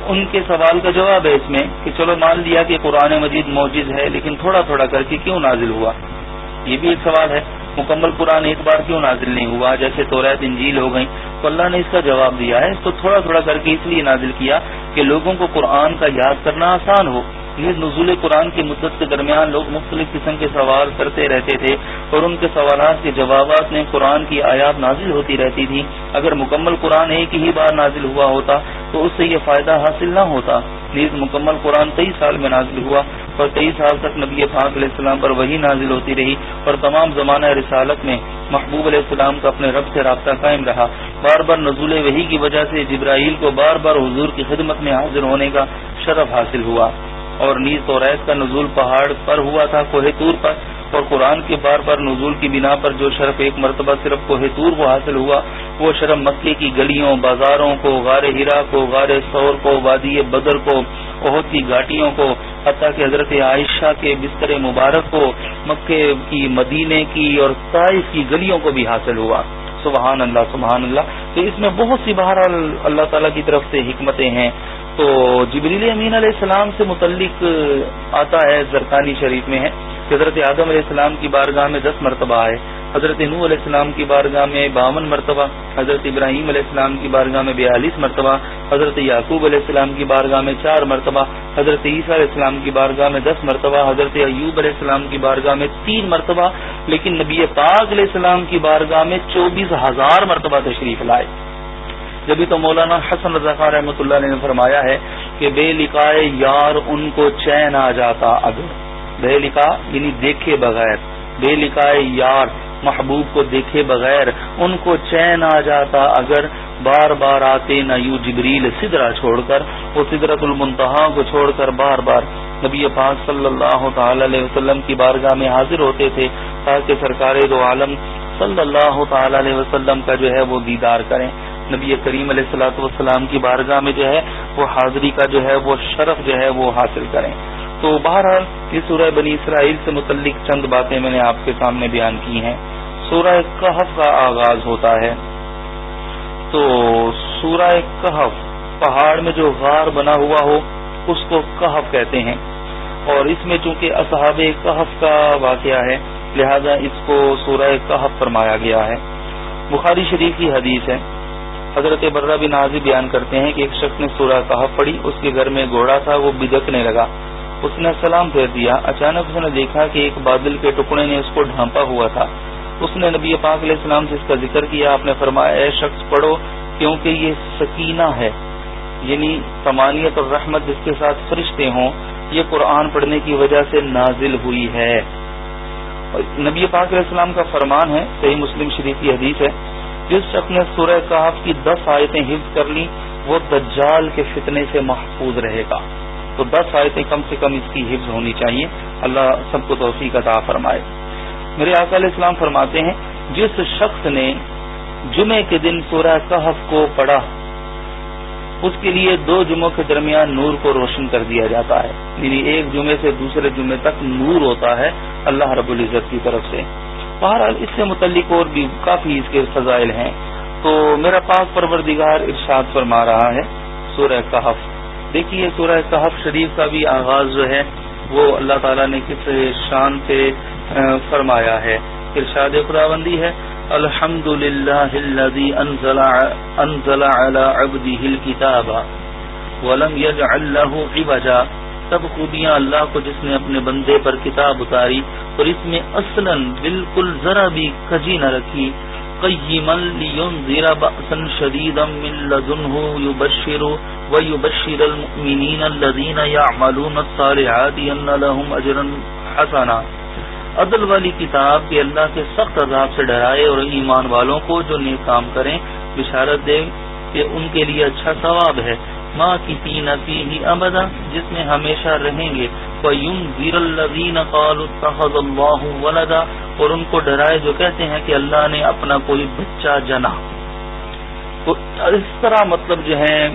ان کے سوال کا جواب ہے اس میں کہ چلو مان لیا کہ قرآن مجید موجود ہے لیکن تھوڑا تھوڑا کر کے کیوں نازل ہوا؟ یہ بھی ایک سوال ہے۔ مکمل قرآن ایک بار کیوں نازل نہیں ہوا؟ جیسے تو انجیل ہو گئی تو اللہ نے اس کا جواب دیا ہے۔ اس کو تھوڑا تھوڑا کر کے اس لیے نازل کیا کہ لوگوں کو قرآن کا یاد کرنا آسان ہو۔ یہ نزول قرآن کی مدت کے درمیان لوگ مختلف قسم کے سوال کرتے رہتے تھے اور ان کے سوالات کے جوابات میں قرآن کی آیات نازل ہوتی رہتی تھی۔ اگر مکمل قرآن ایک ہی بار نازل ہوا ہوتا تو اس سے یہ فائدہ حاصل نہ ہوتا۔ نیز مکمل قرآن کئی سال میں نازل ہوا اور کئی سال تک نبی پاک علیہ السلام پر وہی نازل ہوتی رہی اور تمام زمانہ رسالت میں محبوب علیہ السلام کا اپنے رب سے رابطہ قائم رہا۔ بار بار نزول وہی کی وجہ سے جبرائیل کو بار بار حضور کی خدمت میں حاضر ہونے کا شرف حاصل ہوا۔ اور نیز توریت کا نزول پہاڑ پر ہوا تھا کوہتور پر، اور قرآن کے بار بار نزول کی بنا پر جو شرف ایک مرتبہ صرف کوہتور کو حاصل ہوا، وہ شرف مکے کی گلیوں، بازاروں کو، غار ہرا کو، غار سور کو، وادی بدر کو، بہت کی گاٹیوں کو، حتیٰ کہ حضرت عائشہ کے بستر مبارک کو مکے کی مدینے کی اور طائف کی گلیوں کو بھی حاصل ہوا۔ سبحان اللہ سبحان اللہ۔ تو اس میں بہت سی بہرحال اللہ تعالیٰ کی طرف سے حکمتیں ہیں۔ تو جبریل امین علیہ السلام سے متعلق آتا ہے زرکانی شریف میں ہے حضرت آدم علیہ السلام کی بارگاہ میں دس مرتبہ آئے، حضرت نو علیہ السلام کی بارگاہ میں باون مرتبہ، حضرت ابراہیم علیہ السلام کی بارگاہ میں بیالیس مرتبہ، حضرت یعقوب علیہ السلام کی بارگاہ میں چار مرتبہ، حضرت عیسیٰ علیہ السلام کی بارگاہ میں دس مرتبہ، حضرت ایوب علیہ السلام کی بارگاہ میں تین مرتبہ، لیکن نبی پاک علیہ السلام کی بارگاہ میں چوبیس ہزار مرتبہ تشریف لائے۔ جبھی تو مولانا حسن رضا خان رحمۃ اللہ علیہ نے فرمایا ہے کہ بے لکھائے یار ان کو چین آ جاتا اگر بے لکھا یعنی دیکھے بغیر۔ بے لکھائے یار محبوب کو دیکھے بغیر ان کو چین آ جاتا اگر۔ بار بار آتے نہ یو جبریل سدرا چھوڑ کر۔ وہ سدرت المنتہا کو چھوڑ کر بار بار۔ نبی پاک صلی اللہ تعالی علیہ وسلم کی بارگاہ میں حاضر ہوتے تھے تاکہ سرکار دو عالم صلی اللہ تعالی علیہ وسلم کا جو ہے وہ دیدار کریں۔ نبی کریم علیہ السلاۃ والسلام کی بارگاہ میں جو ہے وہ حاضری کا جو ہے وہ شرف جو ہے وہ حاصل کریں۔ تو بہرحال یہ سورہ بنی اسرائیل سے متعلق چند باتیں میں نے آپ کے سامنے بیان کی ہیں۔ سورہ کہف کا آغاز ہوتا ہے۔ تو سورہ کہف پہاڑ میں جو غار بنا ہوا ہو، اس کو کہف کہتے ہیں۔ اور اس میں چونکہ اصحاب کہف کا واقعہ ہے، لہذا اس کو سورہ کہف فرمایا گیا ہے۔ بخاری شریف کی حدیث ہے۔ حضرت برہ بن نازی بیان کرتے ہیں کہ ایک شخص نے سورہ کہف پڑھی، اس کے گھر میں گھوڑا تھا، وہ بدکنے لگا۔ اس نے سلام پھیر دیا۔ اچانک اس نے دیکھا کہ ایک بادل کے ٹکڑے نے اس کو ڈھانپا ہوا تھا۔ اس نے نبی پاک علیہ السلام سے اس کا ذکر کیا۔ آپ نے فرمایا، اے شخص، پڑھو، کیونکہ یہ سکینہ ہے۔ یعنی تمانیت اور رحمت جس کے ساتھ فرشتے ہوں، یہ قرآن پڑھنے کی وجہ سے نازل ہوئی ہے۔ نبی پاک علیہ السلام کا فرمان ہے، صحیح مسلم شریف کی حدیث ہے۔ جس شخص نے سورہ کہف کی دس آیتیں حفظ کر لی وہ دجال کے فتنے سے محفوظ رہے گا۔ تو دس آیتیں کم سے کم اس کی حفظ ہونی چاہیے۔ اللہ سب کو توفیق عطا فرمائے۔ میرے آقا علیہ السلام فرماتے ہیں، جس شخص نے جمعے کے دن سورہ کہف کو پڑھا، اس کے لیے دو جمعوں کے درمیان نور کو روشن کر دیا جاتا ہے۔ یعنی ایک جمعے سے دوسرے جمعے تک نور ہوتا ہے اللہ رب العزت کی طرف سے۔ بہرحال اس سے متعلق اور بھی کافی اس کے فضائل ہیں۔ تو میرا پاک پروردگار ارشاد فرما رہا ہے سورہ کہف۔ دیکھیے سورہ کہف شریف کا بھی آغاز جو ہے وہ اللہ تعالیٰ نے کس شان سے فرمایا ہے۔ ارشاد خدا بندی ہے الحمد للہ عوجا۔ سب خوبیاں اللہ کو جس نے اپنے بندے پر کتاب اتاری اور اس میں اصلا بالکل ذرا بھی کجی نہ رکھی۔ قيما لينذر بأسا شديدا من لدنه يبشر ويبشر المؤمنين الذين يعملون الصالحات أن لهم أجرا حسنا۔ عدل والی کتاب کہ اللہ کے سخت عذاب سے ڈرائے اور ایمان والوں کو جو نیک کام کریں، بشارت دے کہ ان کے لیے اچھا ثواب ہے۔ ماں کی تین ہی ابدا جس میں ہمیشہ رہیں گے۔ ولدا، اور ان کو ڈرائے جو کہتے ہیں کہ اللہ نے اپنا کوئی بچہ جنا۔ تو اس طرح مطلب جو ہے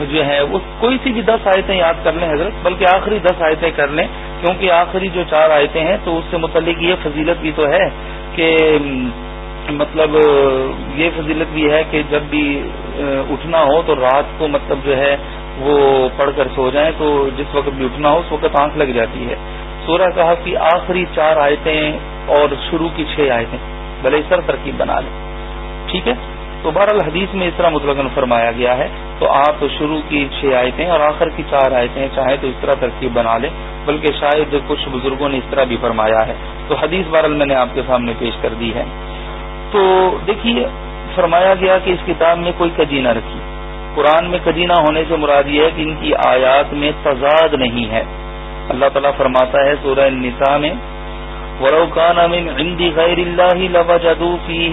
جو ہے وہ کوئی سی بھی دس آیتیں یاد کر لیں حضرت، بلکہ آخری دس آیتیں کر لیں، کیونکہ آخری جو چار آیتیں ہیں، تو اس سے متعلق یہ فضیلت بھی تو ہے کہ مطلب یہ فضیلت بھی ہے کہ جب بھی اٹھنا ہو تو رات کو مطلب جو ہے وہ پڑھ کر سو جائیں تو جس وقت بھی اٹھنا ہو اس وقت آنکھ لگ جاتی ہے۔ سورہ کہا کہ آخری چار آیتیں اور شروع کی چھ آیتیں بھلے سر ترکیب بنا لیں۔ ٹھیک ہے؟ تو بہر الحدیث میں اس طرح مطلق فرمایا گیا ہے۔ تو آپ شروع کی چھ آیتیں اور آخر کی چار آیتیں چاہیں تو اس طرح ترکیب بنا لیں، بلکہ شاید کچھ بزرگوں نے اس طرح بھی فرمایا ہے۔ تو حدیث بہرحال میں نے آپ کے سامنے پیش کر دی ہے۔ تو دیکھیے، فرمایا گیا کہ اس کتاب میں کوئی کجی نہ رکھی۔ قرآن میں کجی نہ ہونے سے مراد یہ ہے کہ ان کی آیات میں تضاد نہیں ہے۔ اللہ تعالیٰ فرماتا ہے سورہ النساء میں وروکان غیر اللہ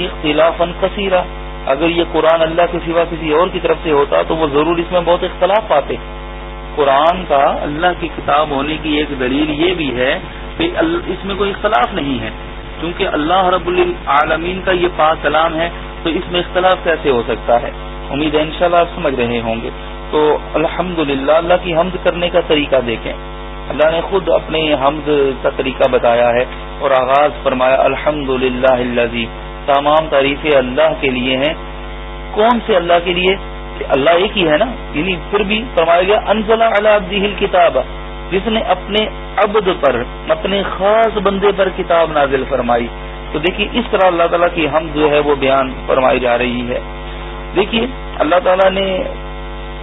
اختلافا کثیرہ اگر یہ قرآن اللہ کے سوا کسی اور کی طرف سے ہوتا تو وہ ضرور اس میں بہت اختلاف پاتے۔ قرآن کا اللہ کی کتاب ہونے کی ایک دلیل یہ بھی ہے کہ اس میں کوئی اختلاف نہیں ہے۔ کیونکہ اللہ رب العالمین کا یہ پاک کلام ہے، تو اس میں اختلاف کیسے ہو سکتا ہے؟ امید ہے انشاءاللہ آپ سمجھ رہے ہوں گے۔ تو الحمد اللہ کی حمد کرنے کا طریقہ دیکھیں۔ اللہ نے خود اپنے حمد کا طریقہ بتایا ہے اور آغاز فرمایا الحمد للہ تمام تعریفیں اللہ کے لیے ہیں۔ کون سے اللہ کے لیے؟ اللہ ایک ہی ہے نا؟ یعنی پھر بھی فرمایا گیا انزلہ اللہ کتاب جس نے اپنے عبد پر، اپنے خاص بندے پر کتاب نازل فرمائی۔ تو دیکھیے، اس طرح اللہ تعالیٰ کی ہم جو ہے وہ بیان فرمائی جا رہی ہے۔ دیکھیے، اللہ تعالیٰ نے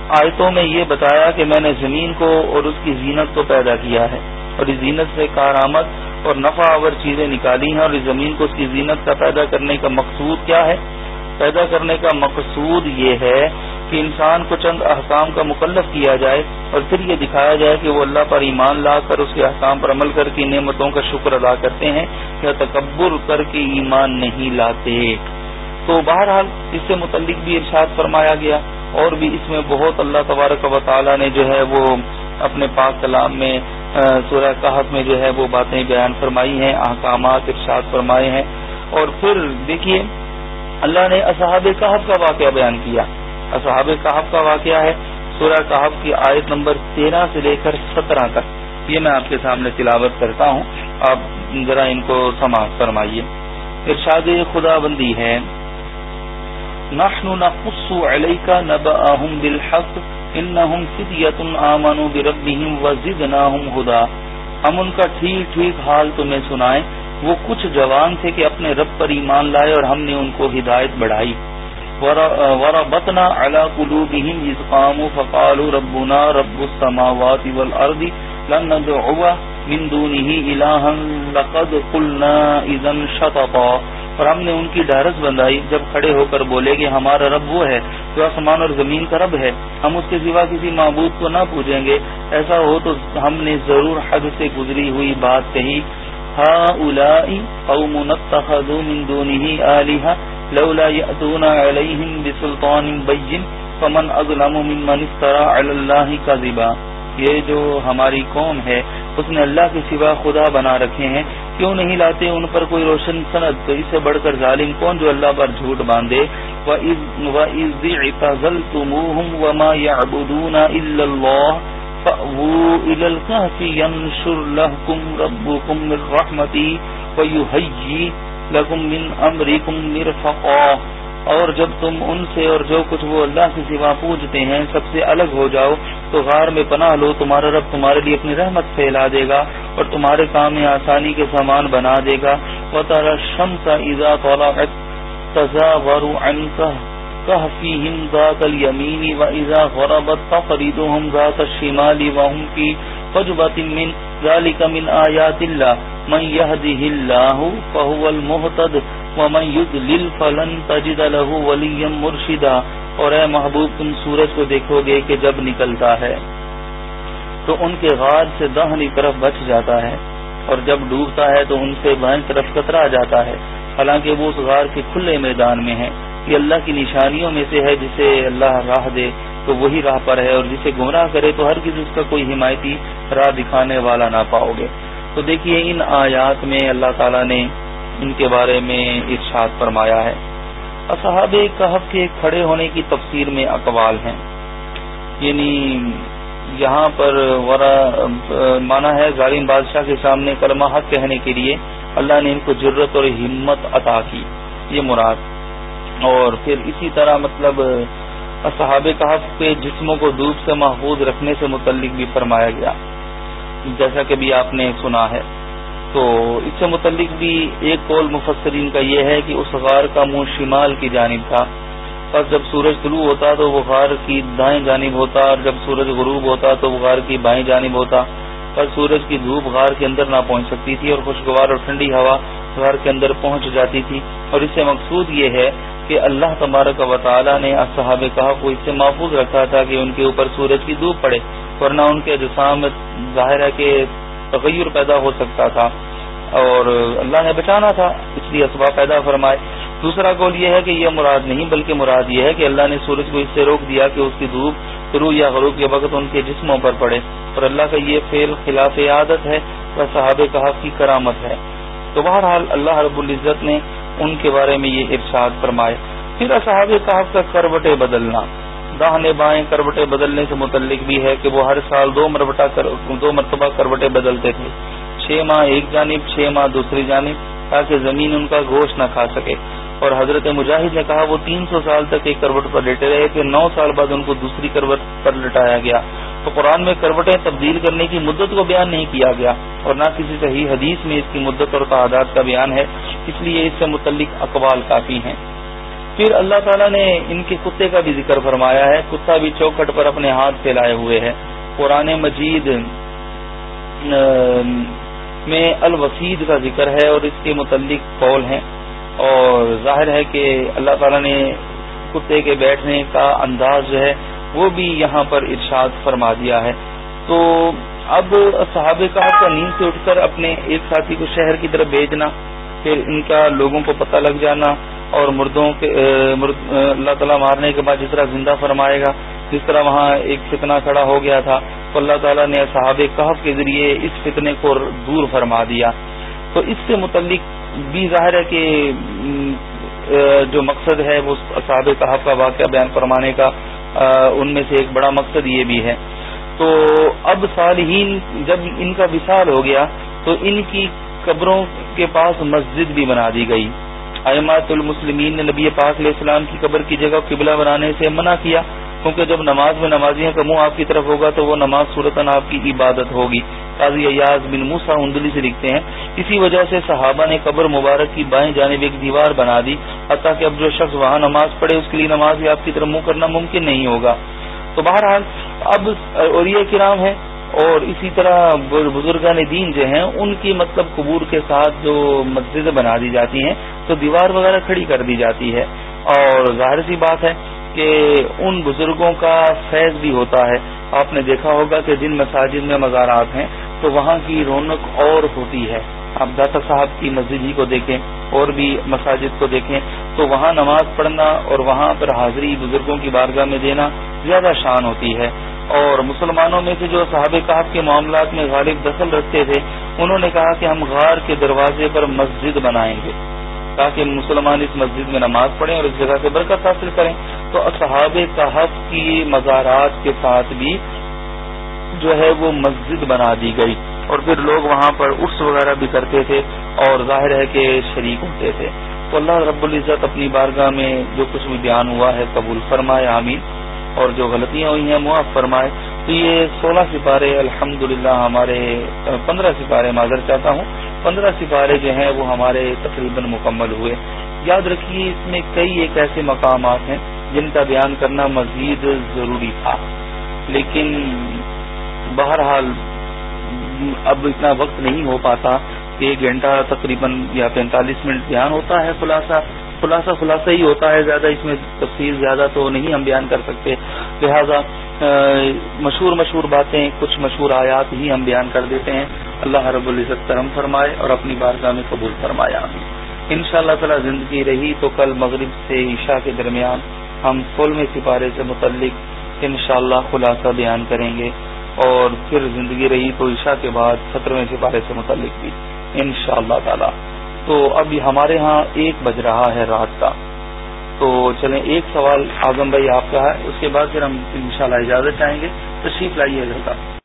آیتوں میں یہ بتایا کہ میں نے زمین کو اور اس کی زینت کو پیدا کیا ہے۔ اور اس زینت سے کارآمد اور نفع آور چیزیں نکالی ہیں اور اس زمین کو اس کی زینت کا پیدا کرنے کا مقصود کیا ہے؟ پیدا کرنے کا مقصود یہ ہے کہ انسان کو چند احکام کا مکلف کیا جائے اور پھر یہ دکھایا جائے کہ وہ اللہ پر ایمان لا کر اس کے احکام پر عمل کر کے نعمتوں کا شکر ادا کرتے ہیں یا تکبر کر کے ایمان نہیں لاتے۔ تو بہرحال اس سے متعلق بھی ارشاد فرمایا گیا اور بھی اس میں بہت اللہ تبارک و تعالی نے جو ہے وہ اپنے پاک کلام میں سورہ کہف میں جو ہے وہ باتیں بیان فرمائی ہیں، احکامات ارشاد فرمائے ہیں۔ اور پھر دیکھیے، اللہ نے اصحاب کہف کا واقعہ بیان کیا۔ اصحاب کہف کا واقعہ ہے۔ سورہ کہف کی آیت نمبر تیرہ سے لے کر سترہ تک۔ یہ میں آپ کے سامنے تلاوت کرتا ہوں۔ آپ ذرا ان کو سماعت فرمائیے۔ ارشاد خدا بندی ہے۔ نحن نقص عليك نبأهم بالحق انهم فتية آمنوا بربهم وزدناهم هدى ہم ان کا ٹھیک ٹھیک حال تمہیں سنائیں۔ وہ کچھ جوان تھے کہ اپنے رب پر ایمان لائے اور ہم نے ان کو ہدایت بڑھائی۔ وربطنا على قلوبهم اذ قاموا فقالوا ربنا رب السماوات والارض لن ندعو من دونه الها لقد قلنا اذا شططا۔ اور ہم نے ان کی ڈھارس بندائی، جب کھڑے ہو کر بولے کہ ہمارا رب وہ ہے جو آسمان اور زمین کا رب ہے، ہم اس کے سوا کسی معبود کو نہ پوچھیں گے۔ ایسا ہو تو ہم نے ضرور حد سے گزری ہوئی بات کہی ہا قوم اتخذوا من دونه آلهة لولا يأتون عليهم بسلطان بين فمن اظلم ممن افترى على الله كذبا۔ یہ جو ہماری قوم ہے، اس نے اللہ کے سوا خدا بنا رکھے ہیں۔ کیوں نہیں لاتے ان پر کوئی روشن صنعت تو اس سے بڑھ کر ظالم کون جو اللہ پر جھوٹ باندھے؟ وما يعبدون الا الله فأووا الى الكهف ينشر لكم ربكم من رحمته ويهيئ لکم من امریکم مرفقا۔ اور جب تم ان سے اور جو کچھ وہ اللہ کے سوا پوجتے ہیں سب سے الگ ہو جاؤ، تو غار میں پناہ لو، تمہارا رب تمہارے لیے اپنی رحمت پھیلا دے گا اور تمہارے کام میں آسانی کے سامان بنا دے گا۔ وہ تارا شم کا ایزا تزا ان ذات الیمین و ایزا غربت تفریدهم ذات الشمال وهم کی فجبت من ذلك من آیات اللہ من يهده الله فهو المهتد ومن يضلل فلن تجد له وليا مرشدا اور اے محبوب تم سورج کو دیکھو گے کہ جب نکلتا ہے تو ان کے غار سے دہنی طرف بچ جاتا ہے اور جب ڈوبتا ہے تو ان سے بائیں طرف کترا جاتا ہے حالانکہ وہ اس غار کے کھلے میدان میں ہے یہ اللہ کی نشانیوں میں سے ہے جسے اللہ راہ دے، تو وہی راہ پر ہے، اور جسے گمراہ کرے تو ہر کسی اس کا کوئی حمایتی راہ دکھانے والا نہ پاؤ گے۔ تو دیکھیے، ان آیات میں اللہ تعالیٰ نے ان کے بارے میں ارشاد فرمایا ہے۔ اصحاب کہف کے کھڑے ہونے کی تفسیر میں اقوال ہیں۔ یعنی یہاں پر مانا ہے ظالم بادشاہ کے سامنے کلمہ حق کہنے کے لیے اللہ نے ان کو ضرورت اور ہمت عطا کی۔ یہ مراد۔ اور پھر اسی طرح مطلب اصحاب کہف کے جسموں کو دودھ سے محفوظ رکھنے سے متعلق بھی فرمایا گیا۔ جیسا کہ بھی آپ نے سنا ہے۔ تو اس سے متعلق بھی ایک قول مفسرین کا یہ ہے کہ اس غار کا منہ شمال کی جانب تھا۔ بس جب سورج طلوع ہوتا تو وہ غار کی دائیں جانب ہوتا، اور جب سورج غروب ہوتا تو وہ غار کی بائیں جانب ہوتا۔ پر سورج کی دھوپ غار کے اندر نہ پہنچ سکتی تھی اور خوشگوار اور ٹھنڈی ہوا غار کے اندر پہنچ جاتی تھی اور اس سے مقصود یہ ہے کہ اللہ تبارک و تعالیٰ نے صحابہ کہا کو اس سے محفوظ رکھا تھا کہ ان کے اوپر سورج کی دھوپ پڑے، ورنہ ان کے جسام ظاہر ہے کہ تغیر پیدا ہو سکتا تھا اور اللہ نے بچانا تھا، اس لیے اسباب پیدا فرمائے۔ دوسرا قول یہ ہے کہ یہ مراد نہیں، بلکہ مراد یہ ہے کہ اللہ نے سورج کو اس سے روک دیا کہ اس کی دھوپ شروع یا غروب کے وقت ان کے جسموں پر پڑے۔ اور اللہ کا یہ فعل خلاف عادت ہے، وہ صحاب کہاف کی کرامت ہے۔ تو بہرحال اللہ رب العزت نے ان کے بارے میں یہ ارشاد فرمائے۔ پھر صحاب کہاف کا کروٹے بدلنا۔ داہنے بائیں کروٹیں بدلنے سے متعلق بھی ہے کہ وہ ہر سال دو مربٹا دو مرتبہ کروٹیں بدلتے تھے۔ چھ ماہ ایک جانب، چھ ماہ دوسری جانب، تاکہ زمین ان کا گوشت نہ کھا سکے۔ اور حضرت مجاہد نے کہا، وہ تین سو سال تک ایک کروٹ پر لیٹے رہے کہ نو سال بعد ان کو دوسری کروٹ پر لٹایا گیا۔ تو قرآن میں کروٹیں تبدیل کرنے کی مدت کو بیان نہیں کیا گیا اور نہ کسی صحیح حدیث میں اس کی مدت اور تعداد کا بیان ہے، اس لیے اس سے متعلق اقوال کافی ہیں۔ پھر اللہ تعالیٰ نے ان کے کتے کا بھی ذکر فرمایا ہے، کتا بھی چوکھٹ پر اپنے ہاتھ پھیلائے ہوئے ہے۔ قرآن مجید میں الوسید کا ذکر ہے اور اس کے متعلق قول ہیں۔ اور ظاہر ہے کہ اللہ تعالیٰ نے کتے کے بیٹھنے کا انداز جو ہے وہ بھی یہاں پر ارشاد فرما دیا ہے۔ تو اب صحابہ کا نیند سے اٹھ کر اپنے ایک ساتھی کو شہر کی طرف بھیجنا، پھر ان کا لوگوں کو پتہ لگ جانا اور مردوں کے اللہ تعالیٰ مارنے کے بعد جس طرح زندہ فرمائے گا، جس طرح وہاں ایک فتنہ کھڑا ہو گیا تھا، تو اللہ تعالیٰ نے صحاب کہف کے ذریعے اس فتنے کو دور فرما دیا۔ تو اس سے متعلق بھی ظاہر ہے کہ جو مقصد ہے وہ صحاب صاحب کا واقعہ بیان فرمانے کا ان میں سے ایک بڑا مقصد یہ بھی ہے۔ تو اب صالحین جب ان کا وصال ہو گیا، تو ان کی قبروں کے پاس مسجد بھی بنا دی گئی۔ احمد المسلمین نے نبی پاک علیہ السلام کی قبر کی جگہ قبلہ بنانے سے منع کیا۔ کیونکہ جب نماز میں نمازیوں کا منہ آپ کی طرف ہوگا تو وہ نماز صورتاً آپ کی عبادت ہوگی۔ قاضی ایاز بن موسا ہندلی سے لکھتے ہیں، اسی وجہ سے صحابہ نے قبر مبارک کی بائیں جانب ایک دیوار بنا دی، حتیٰ کہ اب جو شخص وہاں نماز پڑھے اس کے لیے نماز بھی آپ کی طرف منہ کرنا ممکن نہیں ہوگا۔ تو بہرحال، اب اور یہ کرام ہے اور اسی طرح بزرگان دین جو ہیں، ان کی مطلب قبور کے ساتھ جو مسجد بنا دی جاتی ہیں، تو دیوار وغیرہ کھڑی کر دی جاتی ہے۔ اور ظاہر سی بات ہے کہ ان بزرگوں کا فیض بھی ہوتا ہے۔ آپ نے دیکھا ہوگا کہ جن مساجد میں مزارات ہیں، تو وہاں کی رونق اور ہوتی ہے۔ آپ داتا صاحب کی مسجد ہی کو دیکھیں، اور بھی مساجد کو دیکھیں، تو وہاں نماز پڑھنا اور وہاں پر حاضری بزرگوں کی بارگاہ میں دینا زیادہ شان ہوتی ہے۔ اور مسلمانوں میں سے جو صحابہ کہاب کے معاملات میں غالب دخل رکھتے تھے، انہوں نے کہا کہ ہم غار کے دروازے پر مسجد بنائیں گے۔ تاکہ مسلمان اس مسجد میں نماز پڑھیں اور اس جگہ سے برکت حاصل کریں۔ تو اصحاب کہف کی مزارات کے ساتھ بھی جو ہے وہ مسجد بنا دی گئی۔ اور پھر لوگ وہاں پر عرس وغیرہ بھی کرتے تھے اور ظاہر ہے کہ شریک ہوتے تھے۔ تو اللہ رب العزت اپنی بارگاہ میں جو کچھ بھی بیان ہوا ہے قبول فرمائے، آمین۔ اور جو غلطیاں ہوئی ہیں، معاف فرمائے۔ تو یہ سولہ سپارے الحمد ہمارے پندرہ سپارے معذر چاہتا ہوں۔ پندرہ سپارے جو ہیں وہ ہمارے تقریباً مکمل ہوئے۔ یاد رکھیے، اس میں کئی ایک ایسے مقامات ہیں جن کا بیان کرنا مزید ضروری تھا۔ لیکن بہرحال اب اتنا وقت نہیں ہو پاتا کہ ایک گھنٹہ تقریباً یا پینتالیس منٹ بیان ہوتا ہے خلاصہ۔ خلاصہ خلاصہ ہی ہوتا ہے، زیادہ اس میں تفصیل زیادہ تو نہیں ہم بیان کر سکتے۔ لہذا مشہور مشہور باتیں، کچھ مشہور آیات ہی ہم بیان کر دیتے ہیں۔ اللہ رب العزت کرم فرمائے اور اپنی بارگاہ میں قبول فرمایا ان شاء اللہ تعالی زندگی رہی تو کل مغرب سے عشاء کے درمیان ہم سولہویں سپارے سے متعلق ان شاء اللہ خلاصہ بیان کریں گے۔ اور پھر زندگی رہی تو عشاء کے بعد سترویں سپارے سے متعلق بھی ان شاء اللہ تعالی۔ تو اب ہمارے ہاں ایک بج رہا ہے رات کا۔ تو چلیں، ایک سوال اعظم بھائی آپ کا ہے، اس کے بعد پھر ہم انشاءاللہ اجازت چاہیں گے، تشریف لائیے گھر کا۔